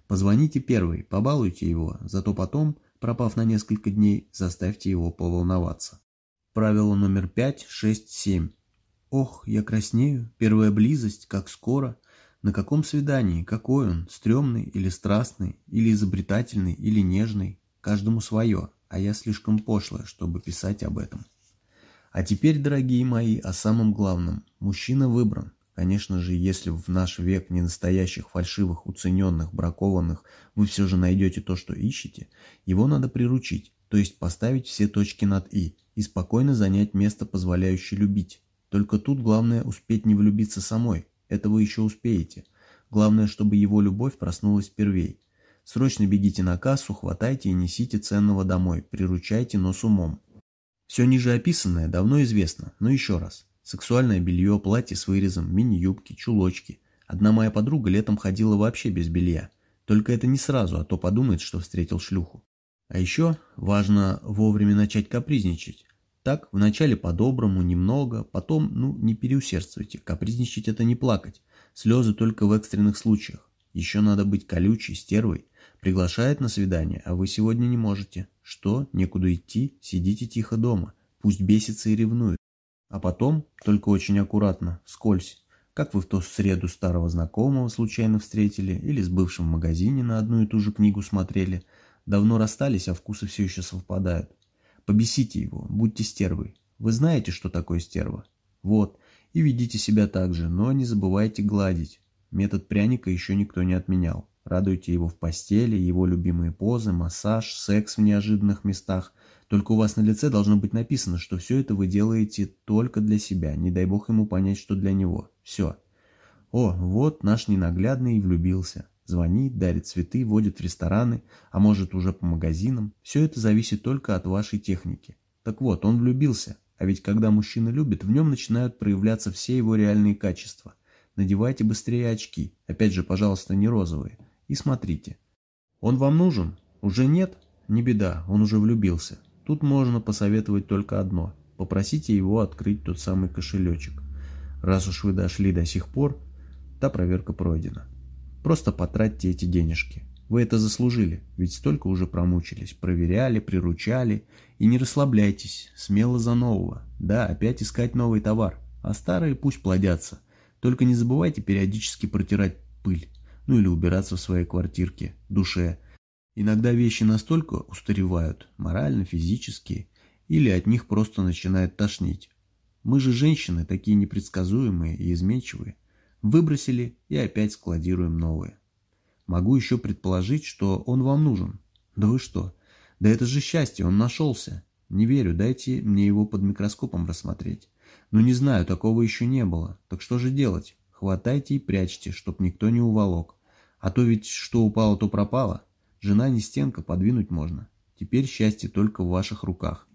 [SPEAKER 1] Позвоните первый, побалуйте его, зато потом, пропав на несколько дней, заставьте его поволноваться. Правило номер 5, 6, 7. Ох, я краснею, первая близость, как скоро. На каком свидании, какой он, стрёмный или страстный, или изобретательный, или нежный, каждому свое а я слишком пошлая, чтобы писать об этом. А теперь, дорогие мои, о самом главном. Мужчина выбран. Конечно же, если в наш век не настоящих, фальшивых, уцененных, бракованных вы все же найдете то, что ищете, его надо приручить, то есть поставить все точки над «и» и спокойно занять место, позволяющее любить. Только тут главное успеть не влюбиться самой, это вы еще успеете. Главное, чтобы его любовь проснулась первей. Срочно бегите на кассу, хватайте и несите ценного домой, приручайте, но с умом. Все ниже описанное давно известно, но еще раз. Сексуальное белье, платье с вырезом, мини-юбки, чулочки. Одна моя подруга летом ходила вообще без белья. Только это не сразу, а то подумает, что встретил шлюху. А еще важно вовремя начать капризничать. Так, вначале по-доброму, немного, потом, ну, не переусердствуйте. Капризничать это не плакать. Слезы только в экстренных случаях. Еще надо быть колючей, стервой. Приглашает на свидание, а вы сегодня не можете. Что? Некуда идти? Сидите тихо дома. Пусть бесится и ревнует. А потом, только очень аккуратно, скользь. Как вы в ту среду старого знакомого случайно встретили или с бывшим в магазине на одну и ту же книгу смотрели. Давно расстались, а вкусы все еще совпадают. Побесите его, будьте стервой. Вы знаете, что такое стерва? Вот, и ведите себя так же, но не забывайте гладить. Метод пряника еще никто не отменял. Радуйте его в постели, его любимые позы, массаж, секс в неожиданных местах. Только у вас на лице должно быть написано, что все это вы делаете только для себя. Не дай бог ему понять, что для него. Все. О, вот наш ненаглядный и влюбился. Звонит, дарит цветы, водит в рестораны, а может уже по магазинам. Все это зависит только от вашей техники. Так вот, он влюбился. А ведь когда мужчина любит, в нем начинают проявляться все его реальные качества. Надевайте быстрее очки, опять же, пожалуйста, не розовые, и смотрите. Он вам нужен? Уже нет? Не беда, он уже влюбился. Тут можно посоветовать только одно. Попросите его открыть тот самый кошелечек. Раз уж вы дошли до сих пор, та проверка пройдена. Просто потратьте эти денежки. Вы это заслужили, ведь столько уже промучились, проверяли, приручали. И не расслабляйтесь, смело за нового. Да, опять искать новый товар, а старые пусть плодятся – только не забывайте периодически протирать пыль, ну или убираться в своей квартирке, душе. Иногда вещи настолько устаревают, морально, физически, или от них просто начинает тошнить. Мы же женщины, такие непредсказуемые и изменчивые. Выбросили и опять складируем новые. Могу еще предположить, что он вам нужен. Да вы что? Да это же счастье, он нашелся. Не верю, дайте мне его под микроскопом рассмотреть. Ну не знаю, такого еще не было. Так что же делать? Хватайте и прячьте, чтоб никто не уволок. А то ведь что упало, то пропало. Жена не стенка, подвинуть можно. Теперь счастье только в ваших руках.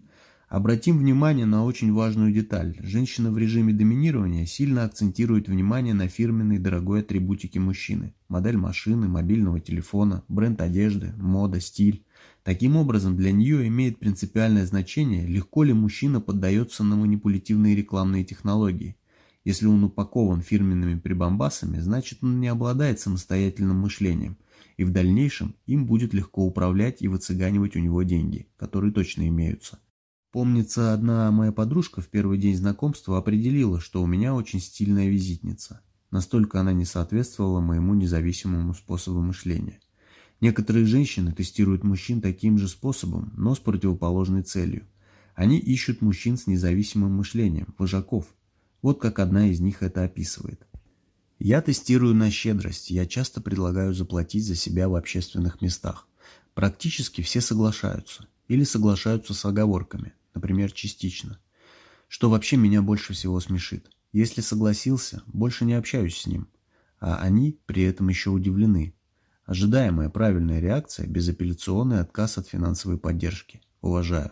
[SPEAKER 1] Обратим внимание на очень важную деталь. Женщина в режиме доминирования сильно акцентирует внимание на фирменной дорогой атрибутике мужчины. Модель машины, мобильного телефона, бренд одежды, мода, стиль. Таким образом, для нее имеет принципиальное значение, легко ли мужчина поддается на манипулятивные рекламные технологии. Если он упакован фирменными прибамбасами, значит он не обладает самостоятельным мышлением, и в дальнейшем им будет легко управлять и выцыганивать у него деньги, которые точно имеются. Помнится, одна моя подружка в первый день знакомства определила, что у меня очень стильная визитница. Настолько она не соответствовала моему независимому способу мышления. Некоторые женщины тестируют мужчин таким же способом, но с противоположной целью. Они ищут мужчин с независимым мышлением, вожаков. Вот как одна из них это описывает. Я тестирую на щедрость, я часто предлагаю заплатить за себя в общественных местах. Практически все соглашаются. Или соглашаются с оговорками например, частично. Что вообще меня больше всего смешит. Если согласился, больше не общаюсь с ним. А они при этом еще удивлены. Ожидаемая правильная реакция – безапелляционный отказ от финансовой поддержки. Уважаю.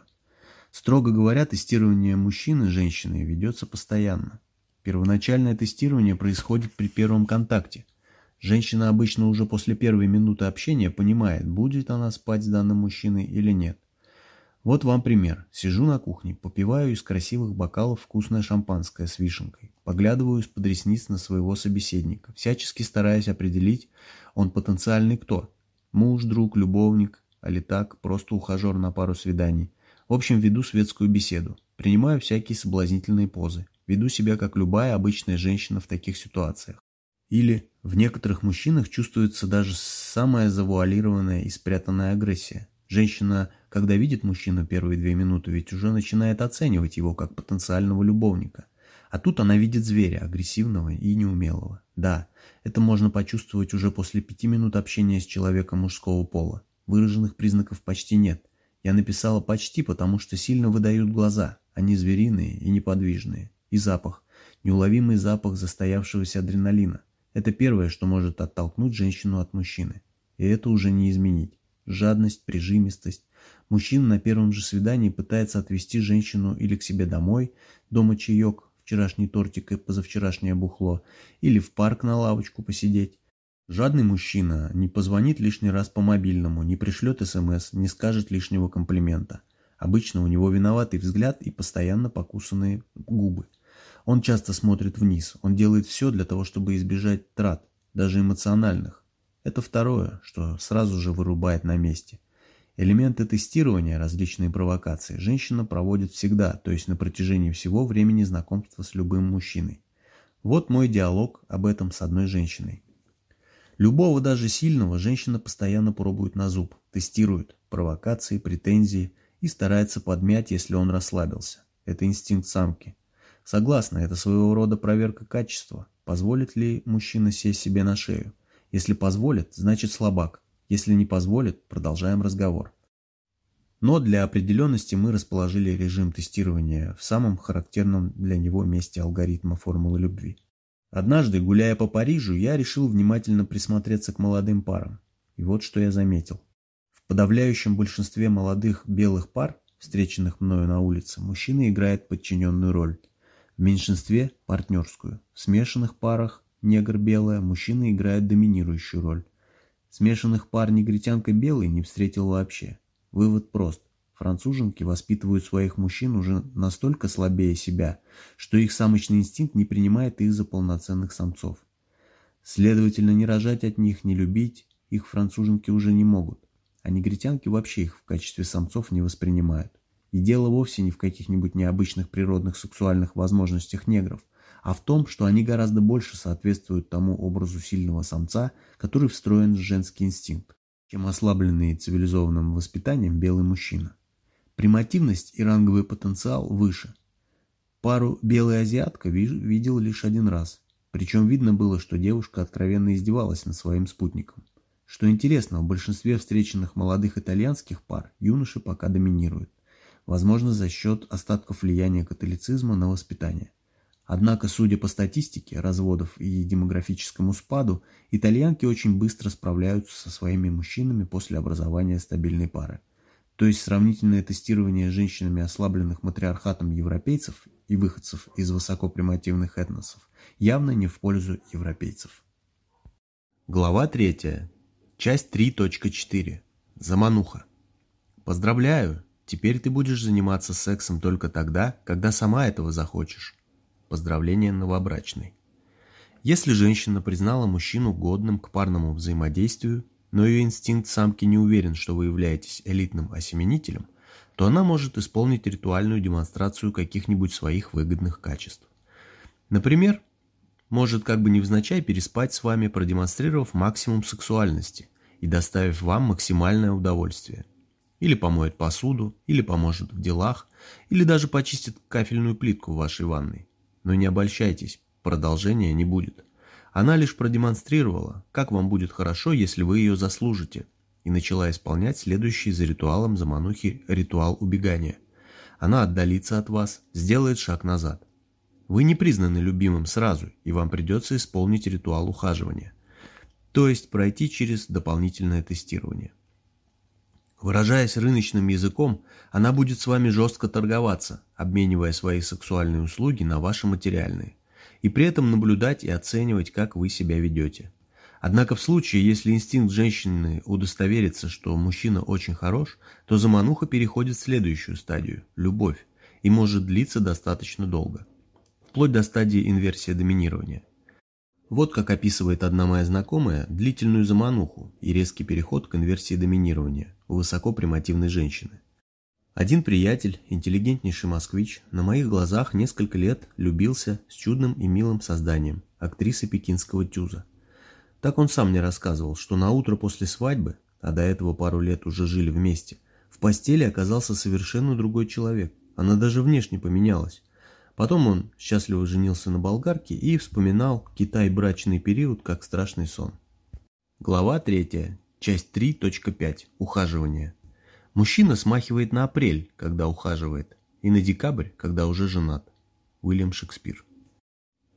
[SPEAKER 1] Строго говоря, тестирование мужчины и женщины ведется постоянно. Первоначальное тестирование происходит при первом контакте. Женщина обычно уже после первой минуты общения понимает, будет она спать с данным мужчиной или нет. Вот вам пример. Сижу на кухне, попиваю из красивых бокалов вкусное шампанское с вишенкой, поглядываю из-под ресниц на своего собеседника, всячески стараясь определить, он потенциальный кто. Муж, друг, любовник, а ли так, просто ухажер на пару свиданий. В общем, веду светскую беседу, принимаю всякие соблазнительные позы, веду себя как любая обычная женщина в таких ситуациях. Или в некоторых мужчинах чувствуется даже самая завуалированная и спрятанная агрессия. Женщина когда видит мужчину первые две минуты, ведь уже начинает оценивать его как потенциального любовника. А тут она видит зверя, агрессивного и неумелого. Да, это можно почувствовать уже после пяти минут общения с человеком мужского пола. Выраженных признаков почти нет. Я написала «почти», потому что сильно выдают глаза. Они звериные и неподвижные. И запах. Неуловимый запах застоявшегося адреналина. Это первое, что может оттолкнуть женщину от мужчины. И это уже не изменить. Жадность, прижимистость. Мужчина на первом же свидании пытается отвезти женщину или к себе домой, дома чаек, вчерашний тортик и позавчерашнее бухло, или в парк на лавочку посидеть. Жадный мужчина не позвонит лишний раз по мобильному, не пришлет СМС, не скажет лишнего комплимента. Обычно у него виноватый взгляд и постоянно покусанные губы. Он часто смотрит вниз, он делает все для того, чтобы избежать трат, даже эмоциональных. Это второе, что сразу же вырубает на месте. Элементы тестирования, различные провокации, женщина проводит всегда, то есть на протяжении всего времени знакомства с любым мужчиной. Вот мой диалог об этом с одной женщиной. Любого даже сильного женщина постоянно пробует на зуб, тестирует провокации, претензии и старается подмять, если он расслабился. Это инстинкт самки. Согласна, это своего рода проверка качества. Позволит ли мужчина сесть себе на шею? Если позволит, значит слабак. Если не позволит, продолжаем разговор. Но для определенности мы расположили режим тестирования в самом характерном для него месте алгоритма формулы любви. Однажды, гуляя по Парижу, я решил внимательно присмотреться к молодым парам. И вот что я заметил. В подавляющем большинстве молодых белых пар, встреченных мною на улице, мужчина играет подчиненную роль. В меньшинстве – партнерскую. В смешанных парах негр-белая мужчина играет доминирующую роль. Смешанных пар негритянка-белый не встретил вообще. Вывод прост. Француженки воспитывают своих мужчин уже настолько слабее себя, что их самочный инстинкт не принимает их за полноценных самцов. Следовательно, не рожать от них, не любить их француженки уже не могут, а негритянки вообще их в качестве самцов не воспринимают. И дело вовсе не в каких-нибудь необычных природных сексуальных возможностях негров, а в том, что они гораздо больше соответствуют тому образу сильного самца, который встроен в женский инстинкт, чем ослабленный цивилизованным воспитанием белый мужчина. Примативность и ранговый потенциал выше. Пару белая азиатка видел лишь один раз. Причем видно было, что девушка откровенно издевалась над своим спутником. Что интересно, в большинстве встреченных молодых итальянских пар юноши пока доминируют. Возможно, за счет остатков влияния католицизма на воспитание. Однако, судя по статистике разводов и демографическому спаду, итальянки очень быстро справляются со своими мужчинами после образования стабильной пары. То есть сравнительное тестирование женщинами ослабленных матриархатом европейцев и выходцев из высокопримативных этносов явно не в пользу европейцев. Глава 3. Часть 3.4. Замануха. Поздравляю, теперь ты будешь заниматься сексом только тогда, когда сама этого захочешь. Поздравление новобрачной. Если женщина признала мужчину годным к парному взаимодействию, но ее инстинкт самки не уверен, что вы являетесь элитным осеменителем, то она может исполнить ритуальную демонстрацию каких-нибудь своих выгодных качеств. Например, может как бы невзначай переспать с вами, продемонстрировав максимум сексуальности и доставив вам максимальное удовольствие. Или помоет посуду, или поможет в делах, или даже почистит кафельную плитку в вашей ванной. Но не обольщайтесь, продолжения не будет. Она лишь продемонстрировала, как вам будет хорошо, если вы ее заслужите, и начала исполнять следующий за ритуалом заманухи ритуал убегания. Она отдалится от вас, сделает шаг назад. Вы не признаны любимым сразу, и вам придется исполнить ритуал ухаживания. То есть пройти через дополнительное тестирование. Выражаясь рыночным языком, она будет с вами жестко торговаться, обменивая свои сексуальные услуги на ваши материальные и при этом наблюдать и оценивать, как вы себя ведете. Однако в случае, если инстинкт женщины удостоверится, что мужчина очень хорош, то замануха переходит в следующую стадию – любовь, и может длиться достаточно долго. Вплоть до стадии инверсии доминирования. Вот как описывает одна моя знакомая длительную замануху и резкий переход к инверсии доминирования у высокопримативной женщины. Один приятель, интеллигентнейший москвич, на моих глазах несколько лет любился с чудным и милым созданием, актрисой пекинского тюза. Так он сам мне рассказывал, что на утро после свадьбы, а до этого пару лет уже жили вместе, в постели оказался совершенно другой человек. Она даже внешне поменялась. Потом он счастливо женился на болгарке и вспоминал Китай брачный период как страшный сон. Глава 3. Часть 3.5. Ухаживание. Мужчина смахивает на апрель, когда ухаживает, и на декабрь, когда уже женат. Уильям Шекспир.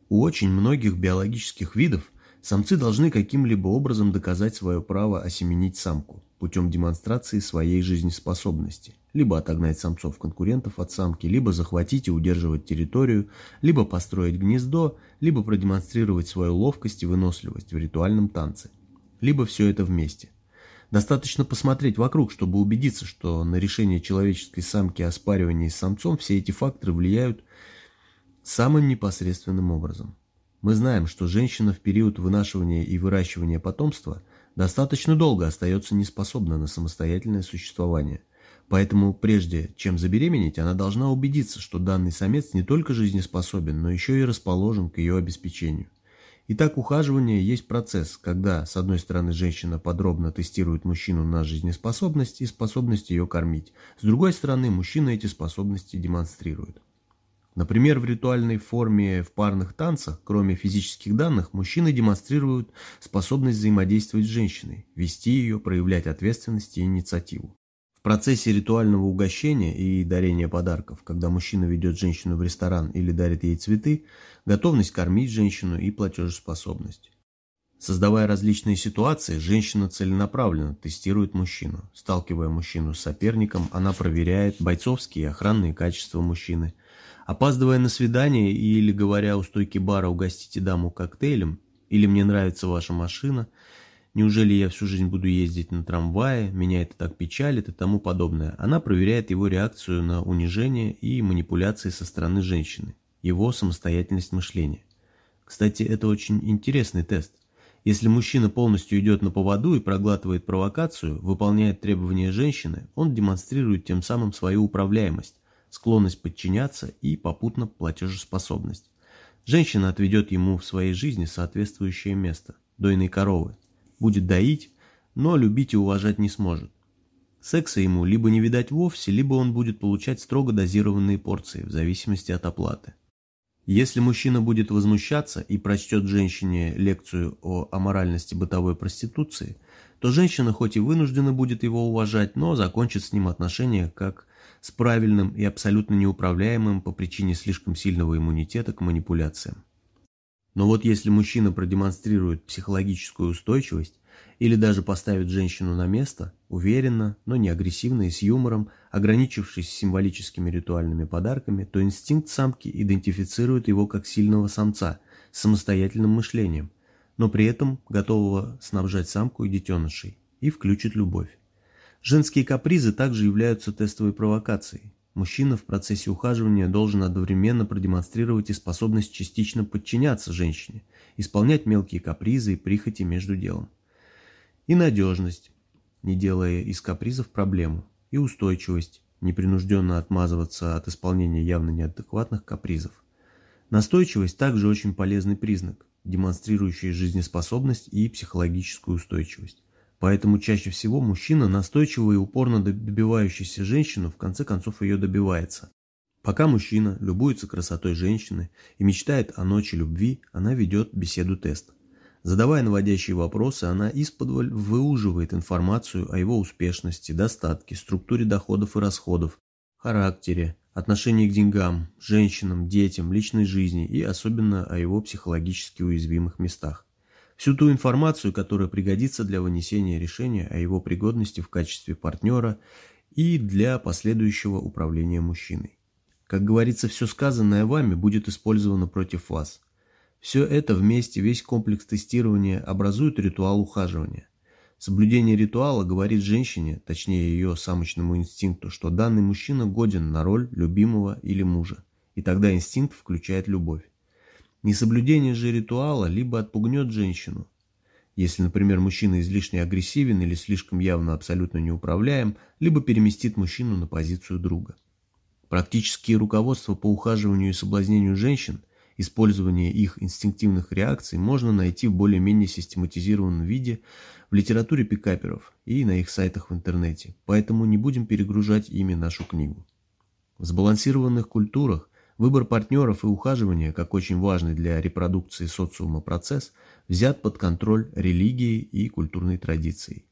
[SPEAKER 1] У очень многих биологических видов самцы должны каким-либо образом доказать свое право осеменить самку путем демонстрации своей жизнеспособности, либо отогнать самцов-конкурентов от самки, либо захватить и удерживать территорию, либо построить гнездо, либо продемонстрировать свою ловкость и выносливость в ритуальном танце, либо все это вместе. Достаточно посмотреть вокруг, чтобы убедиться, что на решение человеческой самки о спаривании с самцом все эти факторы влияют самым непосредственным образом. Мы знаем, что женщина в период вынашивания и выращивания потомства достаточно долго остается неспособна на самостоятельное существование. Поэтому прежде чем забеременеть, она должна убедиться, что данный самец не только жизнеспособен, но еще и расположен к ее обеспечению. Итак, ухаживание есть процесс, когда, с одной стороны, женщина подробно тестирует мужчину на жизнеспособность и способность ее кормить, с другой стороны, мужчина эти способности демонстрирует. Например, в ритуальной форме в парных танцах, кроме физических данных, мужчины демонстрируют способность взаимодействовать с женщиной, вести ее, проявлять ответственность и инициативу. В процессе ритуального угощения и дарения подарков, когда мужчина ведет женщину в ресторан или дарит ей цветы, готовность кормить женщину и платежеспособность. Создавая различные ситуации, женщина целенаправленно тестирует мужчину. Сталкивая мужчину с соперником, она проверяет бойцовские и охранные качества мужчины – Опаздывая на свидание или говоря у стойки бара «угостите даму коктейлем» или «мне нравится ваша машина», «неужели я всю жизнь буду ездить на трамвае», «меня это так печалит» и тому подобное, она проверяет его реакцию на унижение и манипуляции со стороны женщины, его самостоятельность мышления. Кстати, это очень интересный тест. Если мужчина полностью идет на поводу и проглатывает провокацию, выполняет требования женщины, он демонстрирует тем самым свою управляемость, склонность подчиняться и попутно платежеспособность. Женщина отведет ему в своей жизни соответствующее место – дойной коровы. Будет доить, но любить и уважать не сможет. Секса ему либо не видать вовсе, либо он будет получать строго дозированные порции, в зависимости от оплаты. Если мужчина будет возмущаться и прочтет женщине лекцию о аморальности бытовой проституции, то женщина хоть и вынуждена будет его уважать, но закончит с ним отношения как с правильным и абсолютно неуправляемым по причине слишком сильного иммунитета к манипуляциям. Но вот если мужчина продемонстрирует психологическую устойчивость или даже поставит женщину на место, уверенно, но не агрессивно и с юмором, ограничившись символическими ритуальными подарками, то инстинкт самки идентифицирует его как сильного самца с самостоятельным мышлением, но при этом готового снабжать самку и детенышей, и включит любовь. Женские капризы также являются тестовой провокацией. Мужчина в процессе ухаживания должен одновременно продемонстрировать и способность частично подчиняться женщине, исполнять мелкие капризы и прихоти между делом. И надежность, не делая из капризов проблему, и устойчивость, непринужденно отмазываться от исполнения явно неадекватных капризов. Настойчивость также очень полезный признак, демонстрирующий жизнеспособность и психологическую устойчивость. Поэтому чаще всего мужчина, настойчиво и упорно добивающийся женщину, в конце концов ее добивается. Пока мужчина любуется красотой женщины и мечтает о ночи любви, она ведет беседу-тест. Задавая наводящие вопросы, она исподволь выуживает информацию о его успешности, достатке, структуре доходов и расходов, характере, отношении к деньгам, женщинам, детям, личной жизни и особенно о его психологически уязвимых местах. Всю ту информацию, которая пригодится для вынесения решения о его пригодности в качестве партнера и для последующего управления мужчиной. Как говорится, все сказанное вами будет использовано против вас. Все это вместе, весь комплекс тестирования образует ритуал ухаживания. Соблюдение ритуала говорит женщине, точнее ее самочному инстинкту, что данный мужчина годен на роль любимого или мужа, и тогда инстинкт включает любовь. Несоблюдение же ритуала либо отпугнет женщину, если, например, мужчина излишне агрессивен или слишком явно абсолютно неуправляем, либо переместит мужчину на позицию друга. Практические руководства по ухаживанию и соблазнению женщин, использование их инстинктивных реакций можно найти в более-менее систематизированном виде в литературе пикаперов и на их сайтах в интернете, поэтому не будем перегружать ими нашу книгу. В сбалансированных культурах Выбор партнеров и ухаживание, как очень важный для репродукции социума процесс, взят под контроль религией и культурной традицией.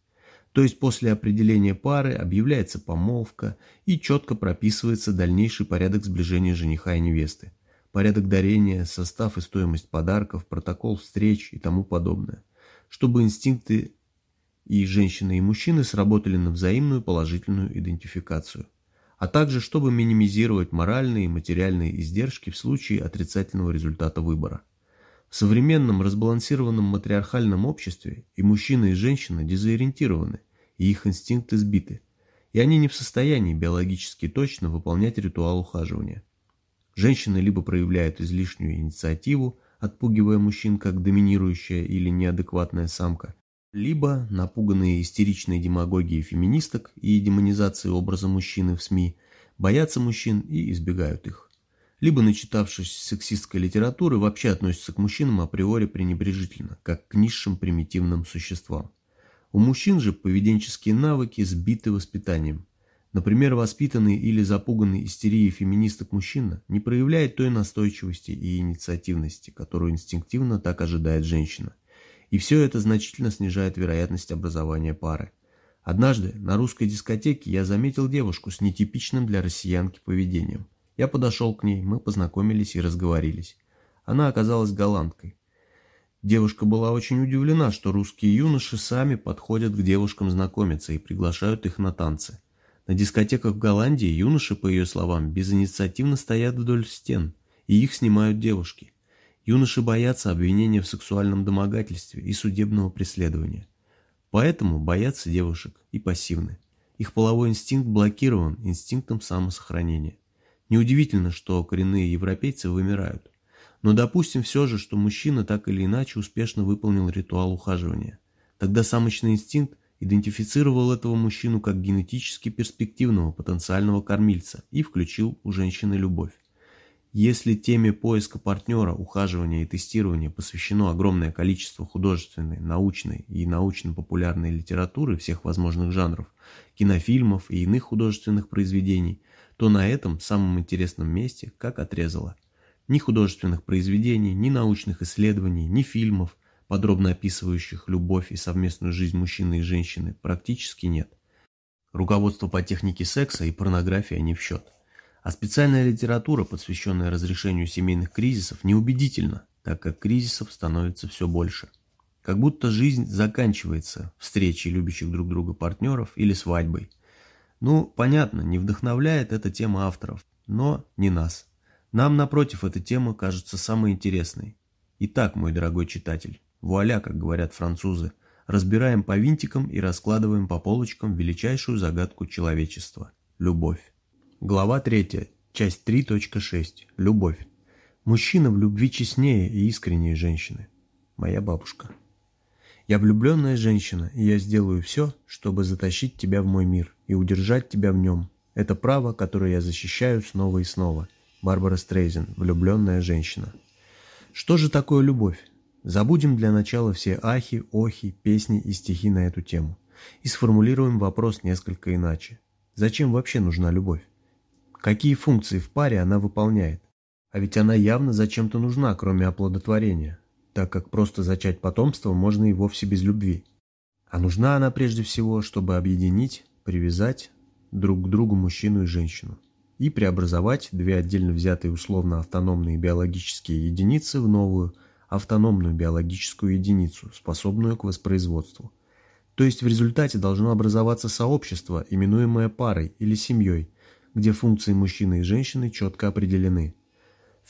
[SPEAKER 1] То есть после определения пары объявляется помолвка и четко прописывается дальнейший порядок сближения жениха и невесты. Порядок дарения, состав и стоимость подарков, протокол встреч и тому подобное. Чтобы инстинкты и женщины и мужчины сработали на взаимную положительную идентификацию. А также чтобы минимизировать моральные и материальные издержки в случае отрицательного результата выбора. В современном разбалансированном матриархальном обществе и мужчина, и женщина дезориентированы, и их инстинкты сбиты, и они не в состоянии биологически точно выполнять ритуал ухаживания. Женщины либо проявляют излишнюю инициативу, отпугивая мужчин как доминирующая или неадекватная самка, либо, напуганные истеричной демагогией феминисток и демонизацией образа мужчины в СМИ, боятся мужчин и избегают их либо, начитавшись сексистской литературы, вообще относятся к мужчинам априори пренебрежительно, как к низшим примитивным существам. У мужчин же поведенческие навыки сбиты воспитанием. Например, воспитанный или запуганный истерией феминисток мужчина не проявляет той настойчивости и инициативности, которую инстинктивно так ожидает женщина. И все это значительно снижает вероятность образования пары. Однажды на русской дискотеке я заметил девушку с нетипичным для россиянки поведением – я подошел к ней, мы познакомились и разговорились. Она оказалась голландкой. Девушка была очень удивлена, что русские юноши сами подходят к девушкам знакомиться и приглашают их на танцы. На дискотеках в Голландии юноши, по ее словам, безинициативно стоят вдоль стен, и их снимают девушки. Юноши боятся обвинения в сексуальном домогательстве и судебного преследования. Поэтому боятся девушек и пассивны. Их половой инстинкт блокирован инстинктом самосохранения. Неудивительно, что коренные европейцы вымирают. Но допустим все же, что мужчина так или иначе успешно выполнил ритуал ухаживания. Тогда самочный инстинкт идентифицировал этого мужчину как генетически перспективного потенциального кормильца и включил у женщины любовь. Если теме поиска партнера, ухаживания и тестирования посвящено огромное количество художественной, научной и научно-популярной литературы всех возможных жанров, кинофильмов и иных художественных произведений, то на этом самом интересном месте как отрезало. Ни художественных произведений, ни научных исследований, ни фильмов, подробно описывающих любовь и совместную жизнь мужчины и женщины, практически нет. Руководство по технике секса и порнография не в счет. А специальная литература, посвященная разрешению семейных кризисов, неубедительна, так как кризисов становится все больше. Как будто жизнь заканчивается встречей любящих друг друга партнеров или свадьбой. Ну, понятно, не вдохновляет эта тема авторов, но не нас. Нам, напротив, эта тема кажется самой интересной. Итак, мой дорогой читатель, вуаля, как говорят французы, разбираем по винтикам и раскладываем по полочкам величайшую загадку человечества – любовь. Глава 3, часть 3.6. Любовь. Мужчина в любви честнее и искреннее женщины. Моя бабушка. Я влюбленная женщина, и я сделаю все, чтобы затащить тебя в мой мир и удержать тебя в нем. Это право, которое я защищаю снова и снова. Барбара Стрейзен, влюбленная женщина. Что же такое любовь? Забудем для начала все ахи, охи, песни и стихи на эту тему. И сформулируем вопрос несколько иначе. Зачем вообще нужна любовь? Какие функции в паре она выполняет? А ведь она явно зачем-то нужна, кроме оплодотворения так как просто зачать потомство можно и вовсе без любви. А нужна она прежде всего, чтобы объединить, привязать друг к другу мужчину и женщину и преобразовать две отдельно взятые условно автономные биологические единицы в новую автономную биологическую единицу, способную к воспроизводству. То есть в результате должно образоваться сообщество, именуемое парой или семьей, где функции мужчины и женщины четко определены –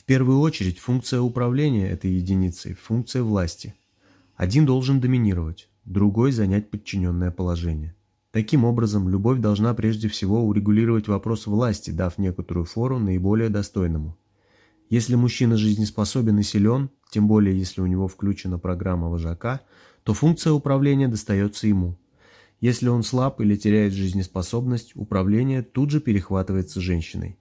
[SPEAKER 1] первую очередь функция управления этой единицей – функция власти. Один должен доминировать, другой – занять подчиненное положение. Таким образом, любовь должна прежде всего урегулировать вопрос власти, дав некоторую фору наиболее достойному. Если мужчина жизнеспособен и силен, тем более если у него включена программа вожака, то функция управления достается ему. Если он слаб или теряет жизнеспособность, управление тут же перехватывается женщиной.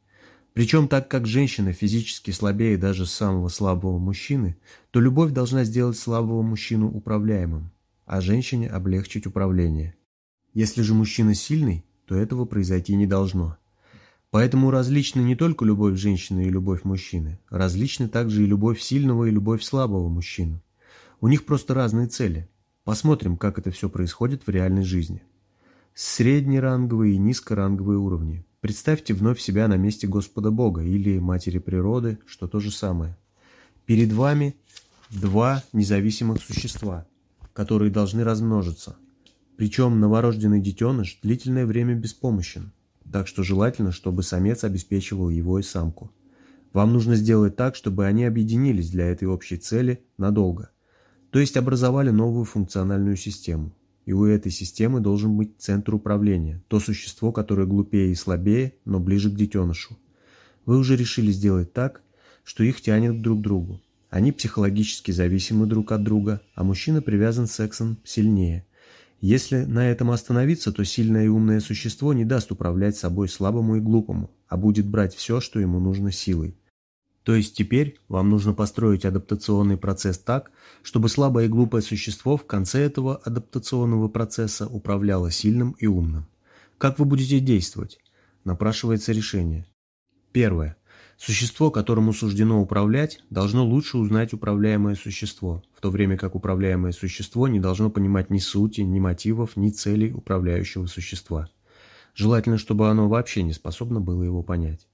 [SPEAKER 1] Причем так как женщина физически слабее даже самого слабого мужчины, то любовь должна сделать слабого мужчину управляемым, а женщине облегчить управление. Если же мужчина сильный, то этого произойти не должно. Поэтому различны не только любовь женщины и любовь мужчины, различны также и любовь сильного и любовь слабого мужчины. У них просто разные цели. Посмотрим, как это все происходит в реальной жизни. Среднеранговые и низкоранговые уровни. Представьте вновь себя на месте Господа Бога или Матери Природы, что то же самое. Перед вами два независимых существа, которые должны размножиться. Причем новорожденный детеныш длительное время беспомощен, так что желательно, чтобы самец обеспечивал его и самку. Вам нужно сделать так, чтобы они объединились для этой общей цели надолго, то есть образовали новую функциональную систему и у этой системы должен быть центр управления, то существо, которое глупее и слабее, но ближе к детенышу. Вы уже решили сделать так, что их тянет друг к другу. Они психологически зависимы друг от друга, а мужчина привязан сексом сильнее. Если на этом остановиться, то сильное и умное существо не даст управлять собой слабому и глупому, а будет брать все, что ему нужно силой. То есть теперь вам нужно построить адаптационный процесс так, чтобы слабое и глупое существо в конце этого адаптационного процесса управляло сильным и умным. Как вы будете действовать? Напрашивается решение. Первое. Существо, которому суждено управлять, должно лучше узнать управляемое существо, в то время как управляемое существо не должно понимать ни сути, ни мотивов, ни целей управляющего существа. Желательно, чтобы оно вообще не способно было его понять.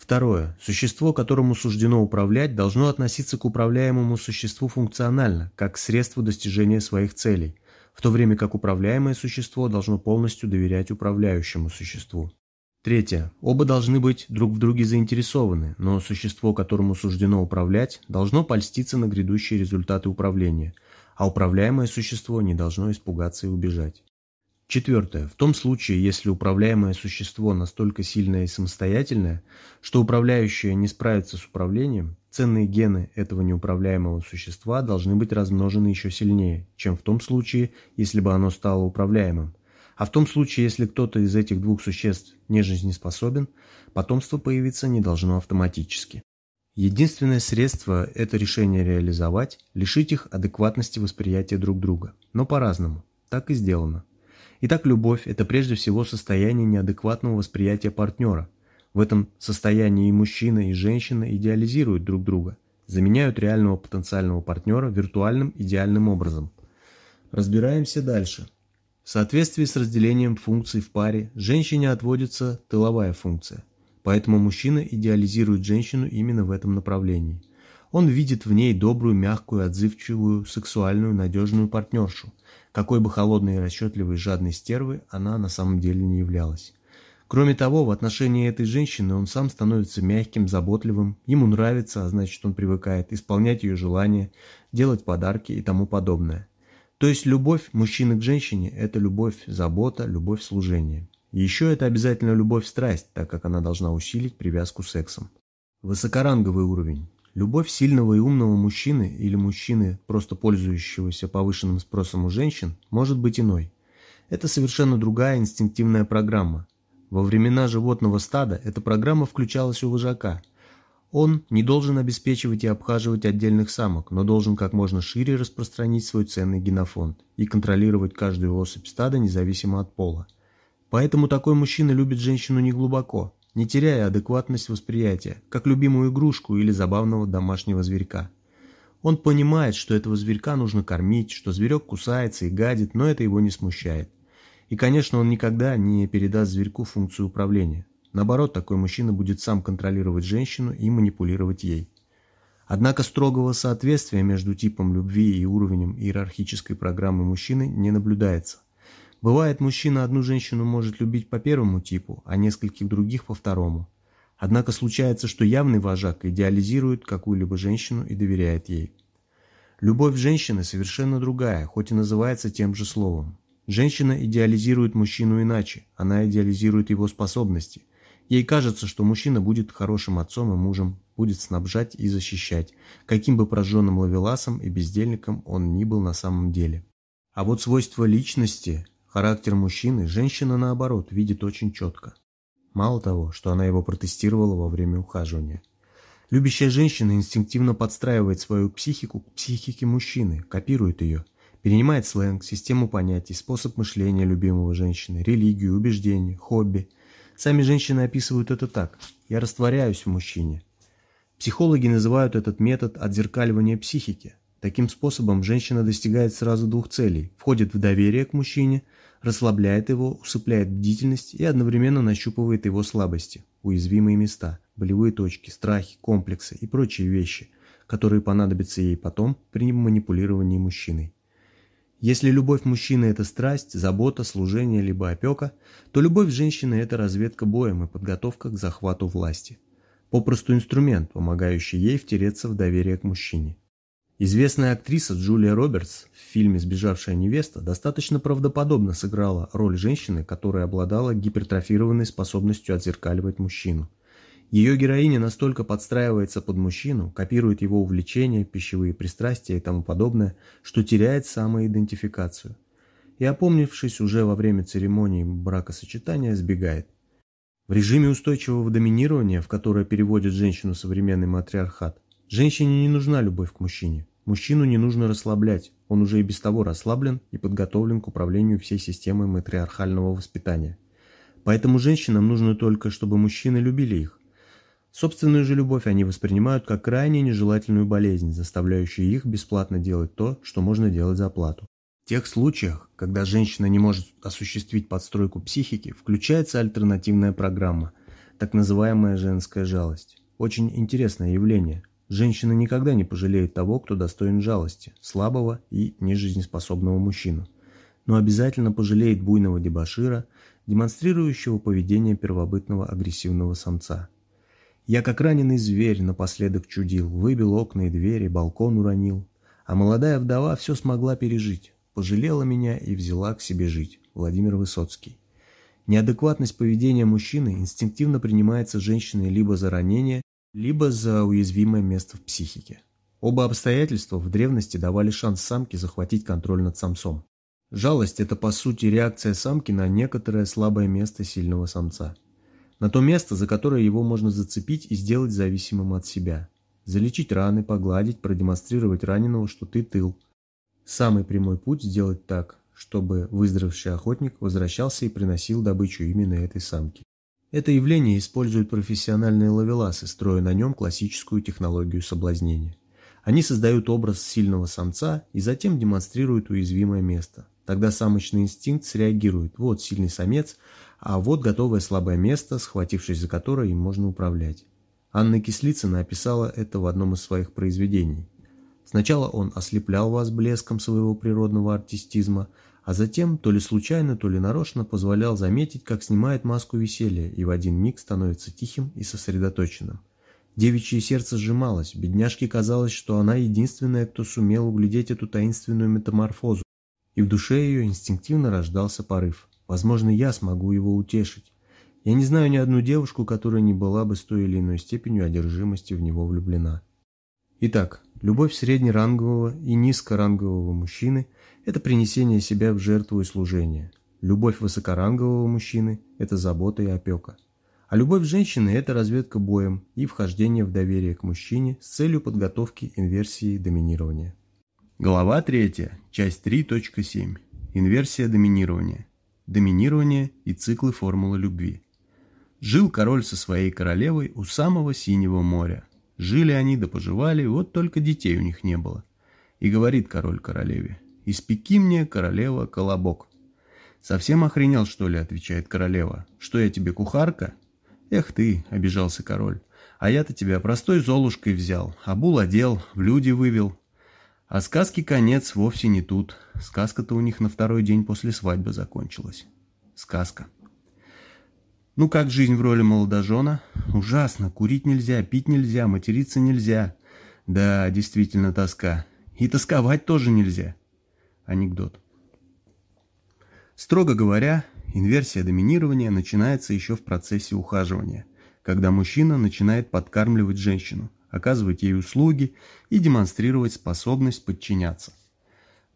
[SPEAKER 1] Второе. Существо, которому суждено управлять, должно относиться к управляемому существу функционально, как к средству достижения своих целей, в то время как управляемое существо должно полностью доверять управляющему существу. Третье. Оба должны быть друг в друге заинтересованы, но существо, которому суждено управлять, должно польститься на грядущие результаты управления, а управляемое существо не должно испугаться и убежать. Четвертое. В том случае, если управляемое существо настолько сильное и самостоятельное, что управляющее не справится с управлением, ценные гены этого неуправляемого существа должны быть размножены еще сильнее, чем в том случае, если бы оно стало управляемым. А в том случае, если кто-то из этих двух существ не жизнеспособен, потомство появиться не должно автоматически. Единственное средство это решение реализовать – лишить их адекватности восприятия друг друга, но по-разному. Так и сделано. Итак, любовь – это прежде всего состояние неадекватного восприятия партнера. В этом состоянии и мужчина, и женщина идеализируют друг друга, заменяют реального потенциального партнера виртуальным идеальным образом. Разбираемся дальше. В соответствии с разделением функций в паре, женщине отводится тыловая функция, поэтому мужчина идеализирует женщину именно в этом направлении. Он видит в ней добрую, мягкую, отзывчивую, сексуальную, надежную партнершу, какой бы холодной и расчетливой жадной стервой она на самом деле не являлась. Кроме того, в отношении этой женщины он сам становится мягким, заботливым, ему нравится, а значит он привыкает исполнять ее желания, делать подарки и тому подобное. То есть любовь мужчины к женщине – это любовь, забота, любовь, служение. Еще это обязательно любовь-страсть, так как она должна усилить привязку сексом. Высокоранговый уровень. Любовь сильного и умного мужчины или мужчины, просто пользующегося повышенным спросом у женщин, может быть иной. Это совершенно другая инстинктивная программа. Во времена животного стада эта программа включалась у вожака. Он не должен обеспечивать и обхаживать отдельных самок, но должен как можно шире распространить свой ценный генофонд и контролировать каждую особь стада независимо от пола. Поэтому такой мужчина любит женщину неглубоко, не теряя адекватность восприятия, как любимую игрушку или забавного домашнего зверька. Он понимает, что этого зверька нужно кормить, что зверек кусается и гадит, но это его не смущает. И, конечно, он никогда не передаст зверьку функцию управления. Наоборот, такой мужчина будет сам контролировать женщину и манипулировать ей. Однако строгого соответствия между типом любви и уровнем иерархической программы мужчины не наблюдается. Бывает, мужчина одну женщину может любить по первому типу, а нескольких других по второму. Однако случается, что явный вожак идеализирует какую-либо женщину и доверяет ей. Любовь женщины совершенно другая, хоть и называется тем же словом. Женщина идеализирует мужчину иначе, она идеализирует его способности. Ей кажется, что мужчина будет хорошим отцом и мужем, будет снабжать и защищать, каким бы прожженным ловеласом и бездельником он ни был на самом деле. А вот свойства личности, Характер мужчины женщина, наоборот, видит очень четко. Мало того, что она его протестировала во время ухаживания. Любящая женщина инстинктивно подстраивает свою психику к психике мужчины, копирует ее, перенимает сленг, систему понятий, способ мышления любимого женщины, религию, убеждения, хобби. Сами женщины описывают это так «я растворяюсь в мужчине». Психологи называют этот метод отзеркаливания психики. Таким способом женщина достигает сразу двух целей – входит в доверие к мужчине – расслабляет его, усыпляет бдительность и одновременно нащупывает его слабости, уязвимые места, болевые точки, страхи, комплексы и прочие вещи, которые понадобятся ей потом при манипулировании мужчиной. Если любовь мужчины – это страсть, забота, служение либо опека, то любовь женщины – это разведка боем и подготовка к захвату власти. Попросту инструмент, помогающий ей втереться в доверие к мужчине. Известная актриса Джулия Робертс в фильме «Сбежавшая невеста» достаточно правдоподобно сыграла роль женщины, которая обладала гипертрофированной способностью отзеркаливать мужчину – ее героиня настолько подстраивается под мужчину, копирует его увлечения, пищевые пристрастия и тому подобное, что теряет самоидентификацию. И опомнившись уже во время церемонии бракосочетания, сбегает. В режиме устойчивого доминирования, в которое переводит женщину современный матриархат, женщине не нужна любовь к мужчине. Мужчину не нужно расслаблять, он уже и без того расслаблен и подготовлен к управлению всей системой матриархального воспитания. Поэтому женщинам нужно только, чтобы мужчины любили их, Собственную же любовь они воспринимают как крайне нежелательную болезнь, заставляющую их бесплатно делать то, что можно делать за плату. В тех случаях, когда женщина не может осуществить подстройку психики, включается альтернативная программа, так называемая женская жалость. Очень интересное явление. Женщина никогда не пожалеет того, кто достоин жалости, слабого и нежизнеспособного мужчину. Но обязательно пожалеет буйного дебошира, демонстрирующего поведение первобытного агрессивного самца – я, как раненый зверь, напоследок чудил, выбил окна и двери, балкон уронил. А молодая вдова все смогла пережить, пожалела меня и взяла к себе жить. Владимир Высоцкий. Неадекватность поведения мужчины инстинктивно принимается женщиной либо за ранение, либо за уязвимое место в психике. Оба обстоятельства в древности давали шанс самке захватить контроль над самцом. Жалость – это по сути реакция самки на некоторое слабое место сильного самца. На то место, за которое его можно зацепить и сделать зависимым от себя. Залечить раны, погладить, продемонстрировать раненого, что ты тыл. Самый прямой путь сделать так, чтобы выздоровевший охотник возвращался и приносил добычу именно этой самке. Это явление используют профессиональные ловеласы, строя на нем классическую технологию соблазнения. Они создают образ сильного самца и затем демонстрируют уязвимое место. Тогда самочный инстинкт среагирует. Вот сильный самец, а вот готовое слабое место, схватившись за которое им можно управлять. Анна Кислицына описала это в одном из своих произведений. Сначала он ослеплял вас блеском своего природного артистизма, а затем, то ли случайно, то ли нарочно, позволял заметить, как снимает маску веселья и в один миг становится тихим и сосредоточенным. Девичье сердце сжималось, бедняжке казалось, что она единственная, кто сумел углядеть эту таинственную метаморфозу, и в душе ее инстинктивно рождался порыв. Возможно, я смогу его утешить. Я не знаю ни одну девушку, которая не была бы с той или иной степенью одержимости в него влюблена. Итак, любовь среднерангового и низкорангового мужчины – это принесение себя в жертву и служение. Любовь высокорангового мужчины – это забота и опека. А любовь женщины – это разведка боем и вхождение в доверие к мужчине с целью подготовки инверсии доминирования. Глава 3, часть 3.7. Инверсия доминирования доминирование и циклы формулы любви. Жил король со своей королевой у самого синего моря. Жили они да поживали, вот только детей у них не было. И говорит король королеве, «Испеки мне, королева, колобок». «Совсем охренел, что ли?» – отвечает королева. «Что я тебе, кухарка?» «Эх ты!» – обижался король. «А я-то тебя простой золушкой взял, обул одел, в люди вывел, а сказки конец вовсе не тут. Сказка-то у них на второй день после свадьбы закончилась. Сказка. Ну как жизнь в роли молодожена? Ужасно. Курить нельзя, пить нельзя, материться нельзя. Да, действительно тоска. И тосковать тоже нельзя. Анекдот. Строго говоря, инверсия доминирования начинается еще в процессе ухаживания, когда мужчина начинает подкармливать женщину – оказывать ей услуги и демонстрировать способность подчиняться.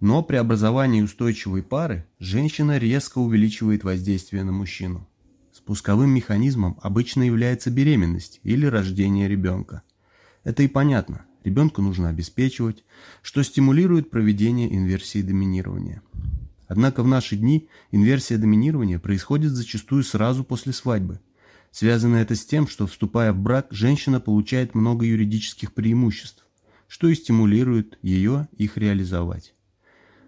[SPEAKER 1] Но при образовании устойчивой пары женщина резко увеличивает воздействие на мужчину. Спусковым механизмом обычно является беременность или рождение ребенка. Это и понятно, ребенку нужно обеспечивать, что стимулирует проведение инверсии доминирования. Однако в наши дни инверсия доминирования происходит зачастую сразу после свадьбы – Связано это с тем, что, вступая в брак, женщина получает много юридических преимуществ, что и стимулирует ее их реализовать.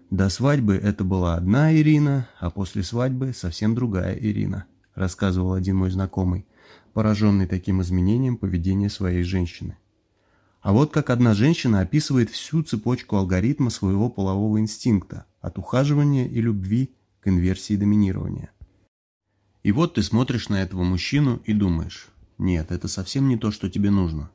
[SPEAKER 1] До свадьбы это была одна Ирина, а после свадьбы совсем другая Ирина, рассказывал один мой знакомый, пораженный таким изменением поведения своей женщины. А вот как одна женщина описывает всю цепочку алгоритма своего полового инстинкта, от ухаживания и любви к инверсии доминирования. И вот ты смотришь на этого мужчину и думаешь, нет, это совсем не то, что тебе нужно.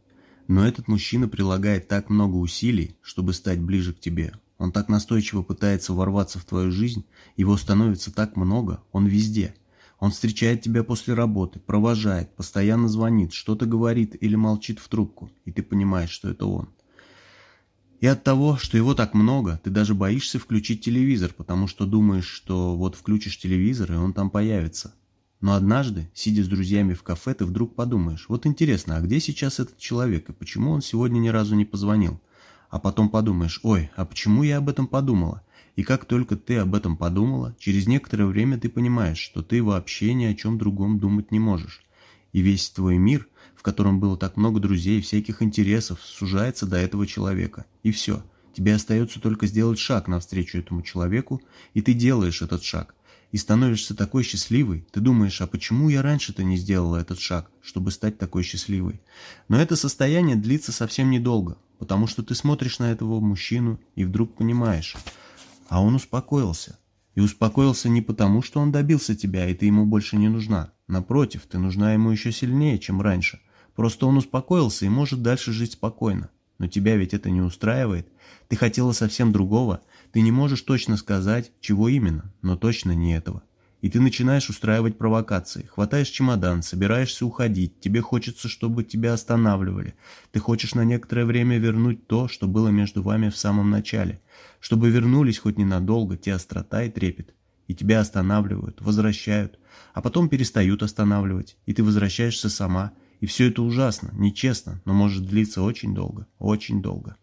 [SPEAKER 1] Но этот мужчина прилагает так много усилий, чтобы стать ближе к тебе. Он так настойчиво пытается ворваться в твою жизнь, его становится так много, он везде. Он встречает тебя после работы, провожает, постоянно звонит, что-то говорит или молчит в трубку, и ты понимаешь, что это он. И от того, что его так много, ты даже боишься включить телевизор, потому что думаешь, что вот включишь телевизор, и он там появится. Но однажды, сидя с друзьями в кафе, ты вдруг подумаешь, вот интересно, а где сейчас этот человек, и почему он сегодня ни разу не позвонил? А потом подумаешь, ой, а почему я об этом подумала? И как только ты об этом подумала, через некоторое время ты понимаешь, что ты вообще ни о чем другом думать не можешь. И весь твой мир, в котором было так много друзей и всяких интересов, сужается до этого человека. И все. Тебе остается только сделать шаг навстречу этому человеку, и ты делаешь этот шаг и становишься такой счастливой, ты думаешь, а почему я раньше-то не сделала этот шаг, чтобы стать такой счастливой? Но это состояние длится совсем недолго, потому что ты смотришь на этого мужчину и вдруг понимаешь, а он успокоился. И успокоился не потому, что он добился тебя, и ты ему больше не нужна. Напротив, ты нужна ему еще сильнее, чем раньше. Просто он успокоился и может дальше жить спокойно. Но тебя ведь это не устраивает. Ты хотела совсем другого, ты не можешь точно сказать, чего именно, но точно не этого. И ты начинаешь устраивать провокации, хватаешь чемодан, собираешься уходить, тебе хочется, чтобы тебя останавливали. Ты хочешь на некоторое время вернуть то, что было между вами в самом начале, чтобы вернулись хоть ненадолго те острота и трепет. И тебя останавливают, возвращают, а потом перестают останавливать, и ты возвращаешься сама. И все это ужасно, нечестно, но может длиться очень долго, очень долго.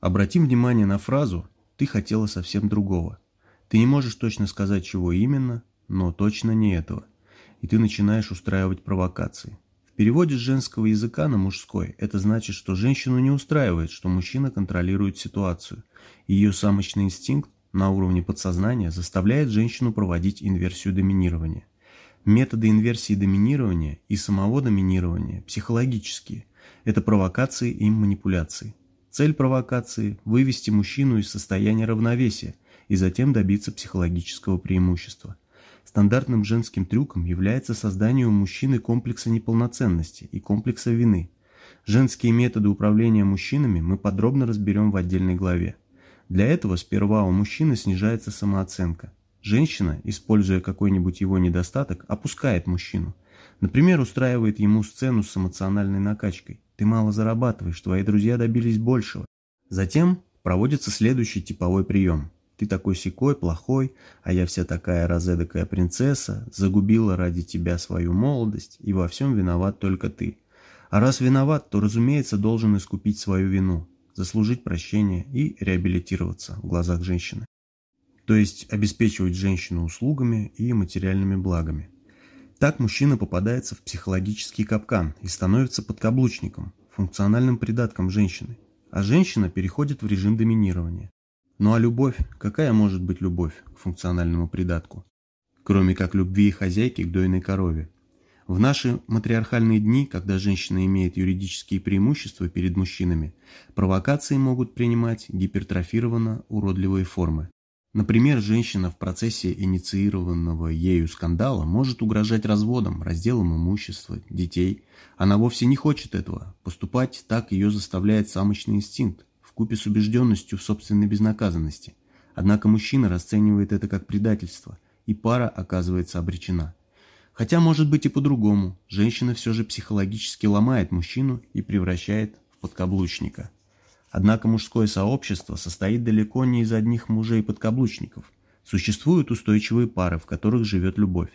[SPEAKER 1] Обратим внимание на фразу ты хотела совсем другого. Ты не можешь точно сказать, чего именно, но точно не этого. И ты начинаешь устраивать провокации. В переводе с женского языка на мужской это значит, что женщину не устраивает, что мужчина контролирует ситуацию. Ее самочный инстинкт на уровне подсознания заставляет женщину проводить инверсию доминирования. Методы инверсии доминирования и самого доминирования психологические. Это провокации и манипуляции. Цель провокации – вывести мужчину из состояния равновесия и затем добиться психологического преимущества. Стандартным женским трюком является создание у мужчины комплекса неполноценности и комплекса вины. Женские методы управления мужчинами мы подробно разберем в отдельной главе. Для этого сперва у мужчины снижается самооценка. Женщина, используя какой-нибудь его недостаток, опускает мужчину. Например, устраивает ему сцену с эмоциональной накачкой. Ты мало зарабатываешь, твои друзья добились большего. Затем проводится следующий типовой прием. Ты такой секой, плохой, а я вся такая разэдакая принцесса, загубила ради тебя свою молодость, и во всем виноват только ты. А раз виноват, то, разумеется, должен искупить свою вину, заслужить прощение и реабилитироваться в глазах женщины. То есть обеспечивать женщину услугами и материальными благами. Так мужчина попадается в психологический капкан и становится подкаблучником, функциональным придатком женщины, а женщина переходит в режим доминирования. Ну а любовь, какая может быть любовь к функциональному придатку? Кроме как любви хозяйки к дойной корове. В наши матриархальные дни, когда женщина имеет юридические преимущества перед мужчинами, провокации могут принимать гипертрофированно уродливые формы. Например, женщина в процессе инициированного ею скандала может угрожать разводом, разделом имущества, детей. Она вовсе не хочет этого. Поступать так ее заставляет самочный инстинкт, вкупе с убежденностью в собственной безнаказанности. Однако мужчина расценивает это как предательство, и пара оказывается обречена. Хотя может быть и по-другому. Женщина все же психологически ломает мужчину и превращает в подкаблучника. Однако мужское сообщество состоит далеко не из одних мужей-подкаблучников. Существуют устойчивые пары, в которых живет любовь.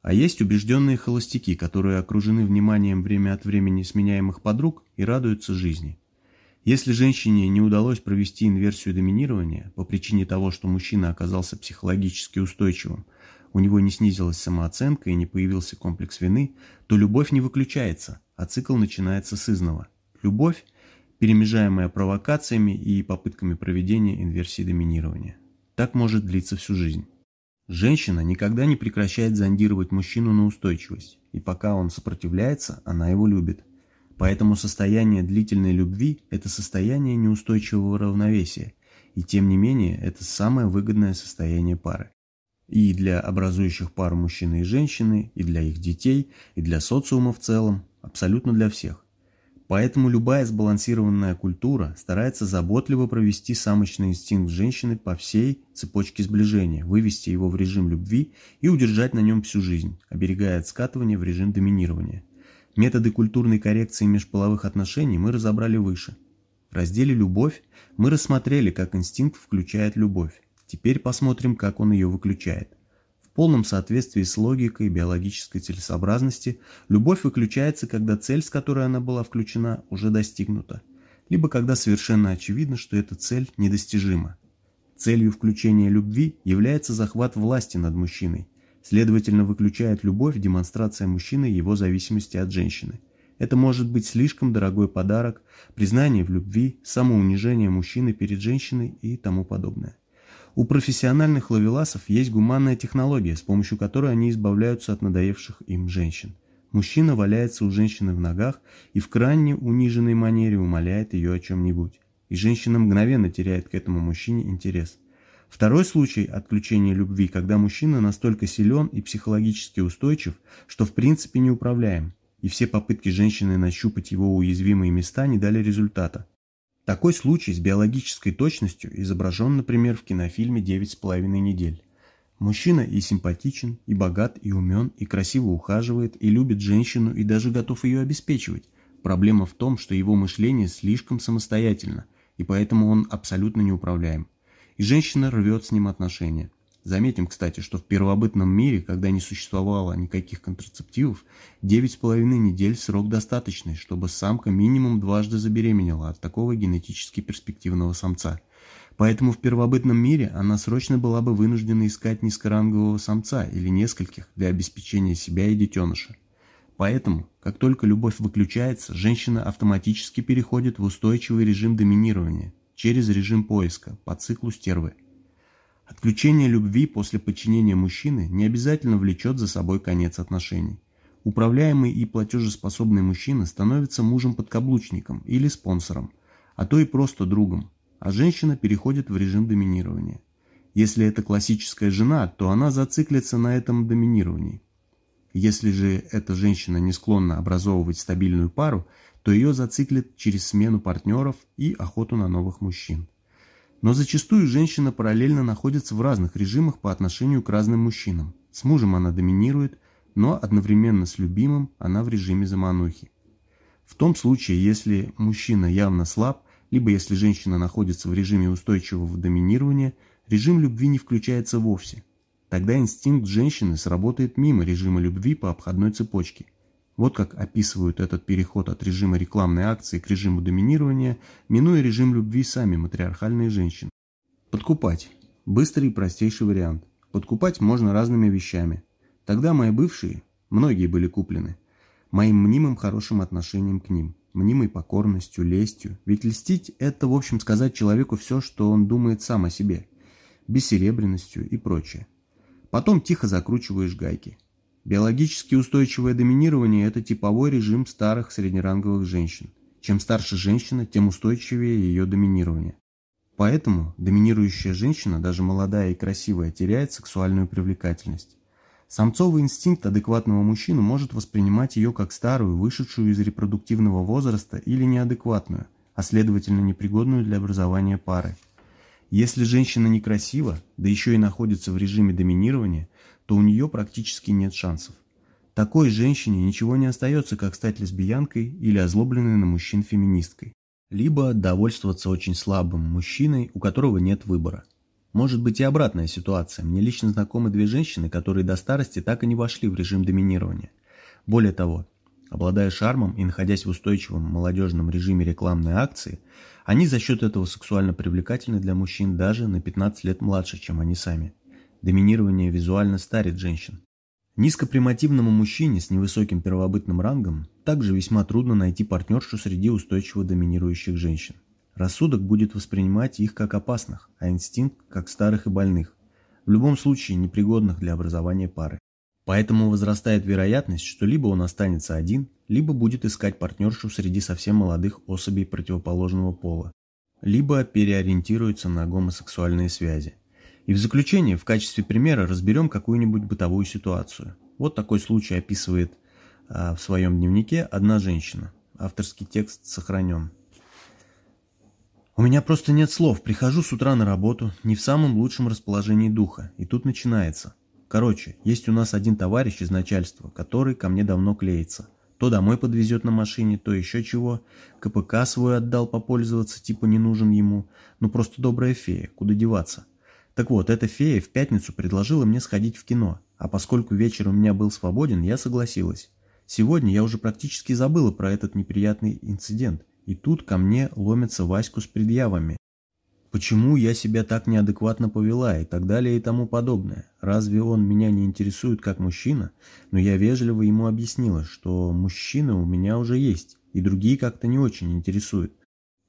[SPEAKER 1] А есть убежденные холостяки, которые окружены вниманием время от времени сменяемых подруг и радуются жизни. Если женщине не удалось провести инверсию доминирования по причине того, что мужчина оказался психологически устойчивым, у него не снизилась самооценка и не появился комплекс вины, то любовь не выключается, а цикл начинается с изного. Любовь – перемежаемая провокациями и попытками проведения инверсии доминирования. Так может длиться всю жизнь. Женщина никогда не прекращает зондировать мужчину на устойчивость, и пока он сопротивляется, она его любит. Поэтому состояние длительной любви – это состояние неустойчивого равновесия, и тем не менее это самое выгодное состояние пары. И для образующих пару мужчины и женщины, и для их детей, и для социума в целом, абсолютно для всех. Поэтому любая сбалансированная культура старается заботливо провести самочный инстинкт женщины по всей цепочке сближения, вывести его в режим любви и удержать на нем всю жизнь, оберегая от скатывания в режим доминирования. Методы культурной коррекции межполовых отношений мы разобрали выше. В разделе «Любовь» мы рассмотрели, как инстинкт включает любовь. Теперь посмотрим, как он ее выключает полном соответствии с логикой биологической целесообразности, любовь выключается, когда цель, с которой она была включена, уже достигнута, либо когда совершенно очевидно, что эта цель недостижима. Целью включения любви является захват власти над мужчиной, следовательно, выключает любовь демонстрация мужчины его зависимости от женщины. Это может быть слишком дорогой подарок, признание в любви, самоунижение мужчины перед женщиной и тому подобное. У профессиональных ловеласов есть гуманная технология, с помощью которой они избавляются от надоевших им женщин. Мужчина валяется у женщины в ногах и в крайне униженной манере умоляет ее о чем-нибудь. И женщина мгновенно теряет к этому мужчине интерес. Второй случай отключения любви, когда мужчина настолько силен и психологически устойчив, что в принципе не управляем, и все попытки женщины нащупать его уязвимые места не дали результата. Такой случай с биологической точностью изображен, например, в кинофильме «Девять с половиной недель». Мужчина и симпатичен, и богат, и умен, и красиво ухаживает, и любит женщину, и даже готов ее обеспечивать. Проблема в том, что его мышление слишком самостоятельно, и поэтому он абсолютно неуправляем. И женщина рвет с ним отношения. Заметим, кстати, что в первобытном мире, когда не существовало никаких контрацептивов, 9,5 недель срок достаточный, чтобы самка минимум дважды забеременела от такого генетически перспективного самца. Поэтому в первобытном мире она срочно была бы вынуждена искать низкорангового самца или нескольких для обеспечения себя и детеныша. Поэтому, как только любовь выключается, женщина автоматически переходит в устойчивый режим доминирования через режим поиска по циклу стервы. Отключение любви после подчинения мужчины не обязательно влечет за собой конец отношений. Управляемый и платежеспособный мужчина становится мужем-подкаблучником или спонсором, а то и просто другом, а женщина переходит в режим доминирования. Если это классическая жена, то она зациклится на этом доминировании. Если же эта женщина не склонна образовывать стабильную пару, то ее зациклит через смену партнеров и охоту на новых мужчин. Но зачастую женщина параллельно находится в разных режимах по отношению к разным мужчинам. С мужем она доминирует, но одновременно с любимым она в режиме заманухи. В том случае, если мужчина явно слаб, либо если женщина находится в режиме устойчивого доминирования, режим любви не включается вовсе. Тогда инстинкт женщины сработает мимо режима любви по обходной цепочке – вот как описывают этот переход от режима рекламной акции к режиму доминирования, минуя режим любви сами матриархальные женщины. Подкупать. Быстрый и простейший вариант. Подкупать можно разными вещами. Тогда мои бывшие, многие были куплены, моим мнимым хорошим отношением к ним, мнимой покорностью, лестью. Ведь льстить – это, в общем, сказать человеку все, что он думает сам о себе, бессеребренностью и прочее. Потом тихо закручиваешь гайки – Биологически устойчивое доминирование – это типовой режим старых среднеранговых женщин. Чем старше женщина, тем устойчивее ее доминирование. Поэтому доминирующая женщина, даже молодая и красивая, теряет сексуальную привлекательность. Самцовый инстинкт адекватного мужчины может воспринимать ее как старую, вышедшую из репродуктивного возраста или неадекватную, а следовательно непригодную для образования пары. Если женщина некрасива, да еще и находится в режиме доминирования, то у нее практически нет шансов. Такой женщине ничего не остается, как стать лесбиянкой или озлобленной на мужчин феминисткой. Либо довольствоваться очень слабым мужчиной, у которого нет выбора. Может быть и обратная ситуация. Мне лично знакомы две женщины, которые до старости так и не вошли в режим доминирования. Более того, обладая шармом и находясь в устойчивом молодежном режиме рекламной акции, они за счет этого сексуально привлекательны для мужчин даже на 15 лет младше, чем они сами. Доминирование визуально старит женщин. Низкопримативному мужчине с невысоким первобытным рангом также весьма трудно найти партнершу среди устойчиво доминирующих женщин. Рассудок будет воспринимать их как опасных, а инстинкт как старых и больных, в любом случае непригодных для образования пары. Поэтому возрастает вероятность, что либо он останется один, либо будет искать партнершу среди совсем молодых особей противоположного пола, либо переориентируется на гомосексуальные связи. И в заключение, в качестве примера, разберем какую-нибудь бытовую ситуацию. Вот такой случай описывает а, в своем дневнике одна женщина. Авторский текст сохранен. У меня просто нет слов. Прихожу с утра на работу, не в самом лучшем расположении духа. И тут начинается. Короче, есть у нас один товарищ из начальства, который ко мне давно клеится. То домой подвезет на машине, то еще чего. КПК свой отдал попользоваться, типа не нужен ему. Ну просто добрая фея, куда деваться. Так вот, эта фея в пятницу предложила мне сходить в кино. А поскольку вечер у меня был свободен, я согласилась. Сегодня я уже практически забыла про этот неприятный инцидент. И тут ко мне ломятся Ваську с предъявами. Почему я себя так неадекватно повела и так далее и тому подобное? Разве он меня не интересует как мужчина? Но я вежливо ему объяснила, что мужчины у меня уже есть, и другие как-то не очень интересуют.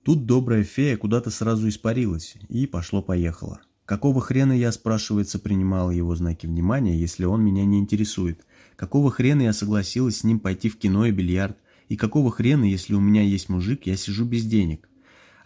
[SPEAKER 1] Тут добрая фея куда-то сразу испарилась, и пошло-поехало. Какого хрена я, спрашивается, принимала его знаки внимания, если он меня не интересует? Какого хрена я согласилась с ним пойти в кино и бильярд? И какого хрена, если у меня есть мужик, я сижу без денег?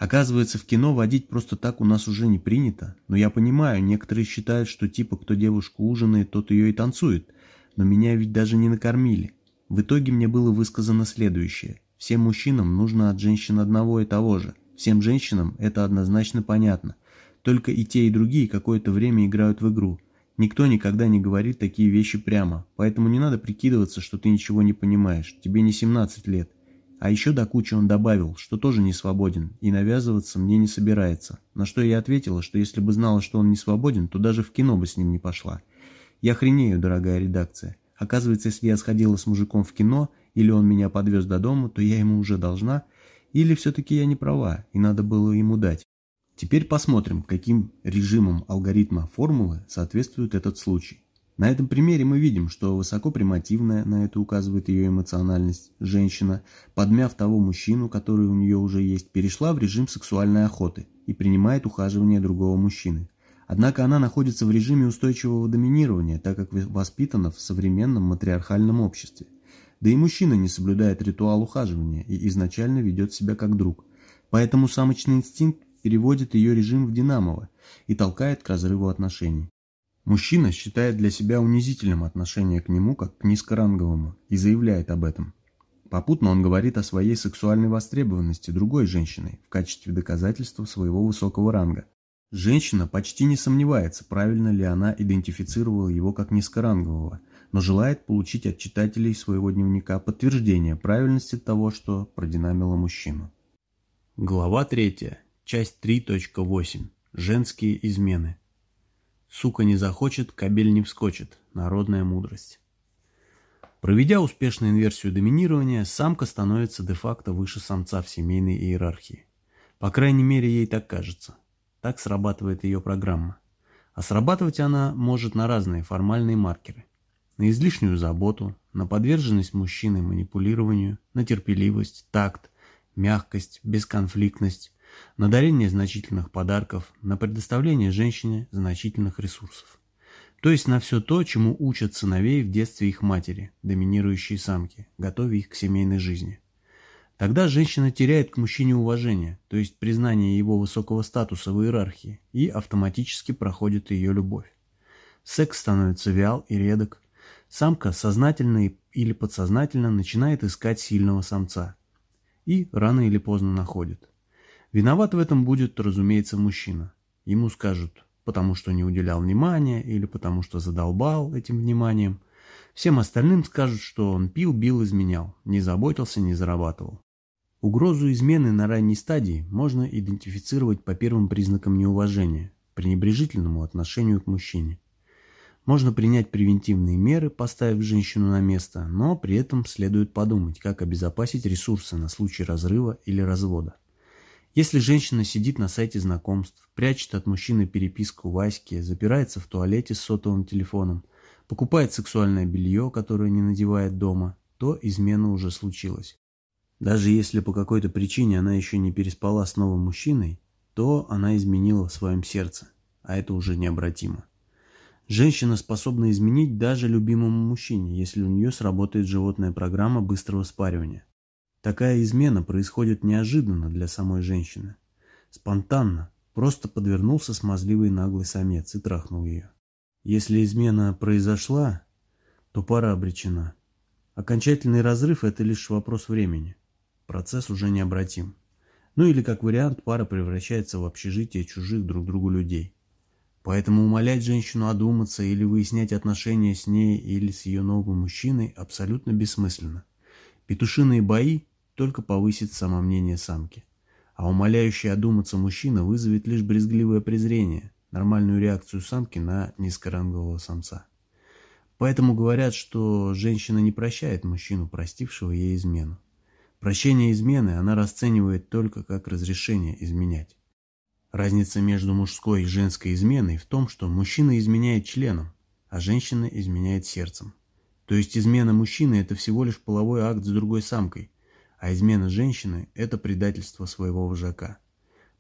[SPEAKER 1] Оказывается, в кино водить просто так у нас уже не принято. Но я понимаю, некоторые считают, что типа кто девушку ужинает, тот ее и танцует. Но меня ведь даже не накормили. В итоге мне было высказано следующее. Всем мужчинам нужно от женщин одного и того же. Всем женщинам это однозначно понятно. Только и те, и другие какое-то время играют в игру. Никто никогда не говорит такие вещи прямо, поэтому не надо прикидываться, что ты ничего не понимаешь, тебе не 17 лет. А еще до кучи он добавил, что тоже не свободен и навязываться мне не собирается, на что я ответила, что если бы знала, что он не свободен, то даже в кино бы с ним не пошла. Я хренею, дорогая редакция. Оказывается, если я сходила с мужиком в кино, или он меня подвез до дома, то я ему уже должна, или все-таки я не права, и надо было ему дать. Теперь посмотрим, каким режимам алгоритма формулы соответствует этот случай. На этом примере мы видим, что высокопримативная, на это указывает ее эмоциональность, женщина, подмяв того мужчину, который у нее уже есть, перешла в режим сексуальной охоты и принимает ухаживание другого мужчины. Однако она находится в режиме устойчивого доминирования, так как воспитана в современном матриархальном обществе. Да и мужчина не соблюдает ритуал ухаживания и изначально ведет себя как друг. Поэтому самочный инстинкт переводит ее режим в динамово и толкает к разрыву отношений. Мужчина считает для себя унизительным отношение к нему как к низкоранговому и заявляет об этом. Попутно он говорит о своей сексуальной востребованности другой женщиной в качестве доказательства своего высокого ранга. Женщина почти не сомневается, правильно ли она идентифицировала его как низкорангового, но желает получить от читателей своего дневника подтверждение правильности того, что продинамило мужчину. Глава 3. Часть 3.8. Женские измены. Сука не захочет, кабель не вскочит. Народная мудрость. Проведя успешную инверсию доминирования, самка становится де-факто выше самца в семейной иерархии. По крайней мере, ей так кажется. Так срабатывает ее программа. А срабатывать она может на разные формальные маркеры. На излишнюю заботу, на подверженность мужчины манипулированию, на терпеливость, такт, мягкость, бесконфликтность, на дарение значительных подарков, на предоставление женщине значительных ресурсов. То есть на все то, чему учат сыновей в детстве их матери, доминирующие самки, готовя их к семейной жизни. Тогда женщина теряет к мужчине уважение, то есть признание его высокого статуса в иерархии, и автоматически проходит ее любовь. Секс становится вял и редок. Самка сознательно или подсознательно начинает искать сильного самца. И рано или поздно находит. Виноват в этом будет, разумеется, мужчина. Ему скажут, потому что не уделял внимания или потому что задолбал этим вниманием. Всем остальным скажут, что он пил, бил, изменял, не заботился, не зарабатывал. Угрозу измены на ранней стадии можно идентифицировать по первым признакам неуважения, пренебрежительному отношению к мужчине. Можно принять превентивные меры, поставив женщину на место, но при этом следует подумать, как обезопасить ресурсы на случай разрыва или развода. Если женщина сидит на сайте знакомств, прячет от мужчины переписку Васьки, запирается в туалете с сотовым телефоном, покупает сексуальное белье, которое не надевает дома, то измена уже случилась. Даже если по какой-то причине она еще не переспала с новым мужчиной, то она изменила в своем сердце, а это уже необратимо. Женщина способна изменить даже любимому мужчине, если у нее сработает животная программа быстрого спаривания. Такая измена происходит неожиданно для самой женщины. Спонтанно, просто подвернулся смазливый наглый самец и трахнул ее. Если измена произошла, то пара обречена. Окончательный разрыв – это лишь вопрос времени. Процесс уже необратим. Ну или, как вариант, пара превращается в общежитие чужих друг другу людей. Поэтому умолять женщину одуматься или выяснять отношения с ней или с ее новым мужчиной абсолютно бессмысленно. Петушиные бои только повысят самомнение самки. А умоляющий одуматься мужчина вызовет лишь брезгливое презрение, нормальную реакцию самки на низкорангового самца. Поэтому говорят, что женщина не прощает мужчину, простившего ей измену. Прощение измены она расценивает только как разрешение изменять. Разница между мужской и женской изменой в том, что мужчина изменяет членом, а женщина изменяет сердцем. То есть измена мужчины – это всего лишь половой акт с другой самкой, а измена женщины – это предательство своего вожака.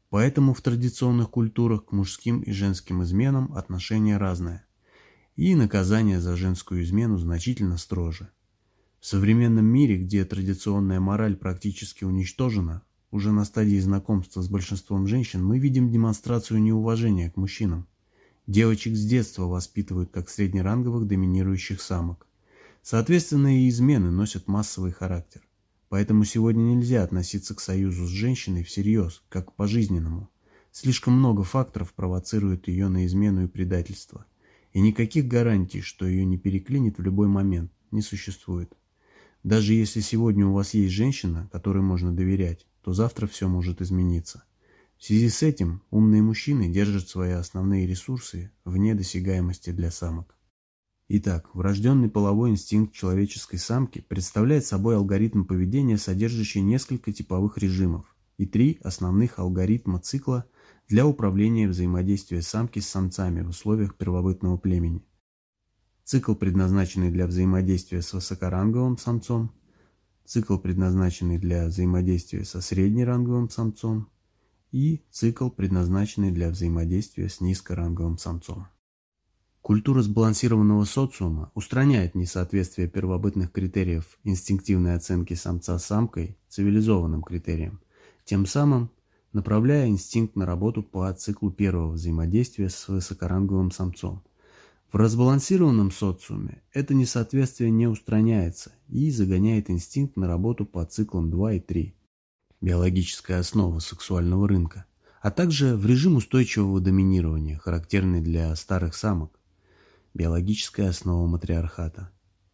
[SPEAKER 1] Поэтому в традиционных культурах к мужским и женским изменам отношение разное. И наказание за женскую измену значительно строже. В современном мире, где традиционная мораль практически уничтожена, уже на стадии знакомства с большинством женщин мы видим демонстрацию неуважения к мужчинам. Девочек с детства воспитывают как среднеранговых доминирующих самок. Соответственно, и измены носят массовый характер. Поэтому сегодня нельзя относиться к союзу с женщиной всерьез, как к пожизненному. Слишком много факторов провоцирует ее на измену и предательство. И никаких гарантий, что ее не переклинит в любой момент, не существует. Даже если сегодня у вас есть женщина, которой можно доверять, то завтра все может измениться. В связи с этим умные мужчины держат свои основные ресурсы вне досягаемости для самок. Итак, врожденный половой инстинкт человеческой самки представляет собой алгоритм поведения, содержащий несколько типовых режимов и три основных алгоритма цикла для управления взаимодействия самки с самцами в условиях первобытного племени. Цикл, предназначенный для взаимодействия с высокоранговым самцом, цикл, предназначенный для взаимодействия со среднеранговым самцом, и цикл, предназначенный для взаимодействия с низкоранговым самцом. Культура сбалансированного социума устраняет несоответствие первобытных критериев инстинктивной оценки самца самкой цивилизованным критериям, тем самым направляя инстинкт на работу по циклу первого взаимодействия с высокоранговым самцом – в разбалансированном социуме это несоответствие не устраняется и загоняет инстинкт на работу по циклам 2 и 3, биологическая основа сексуального рынка, а также в режим устойчивого доминирования, характерный для старых самок, биологическая основа матриархата.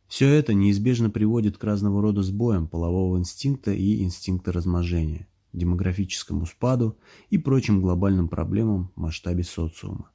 [SPEAKER 1] Все это неизбежно приводит к разного рода сбоям полового инстинкта и инстинкта размножения, демографическому спаду и прочим глобальным проблемам в масштабе социума.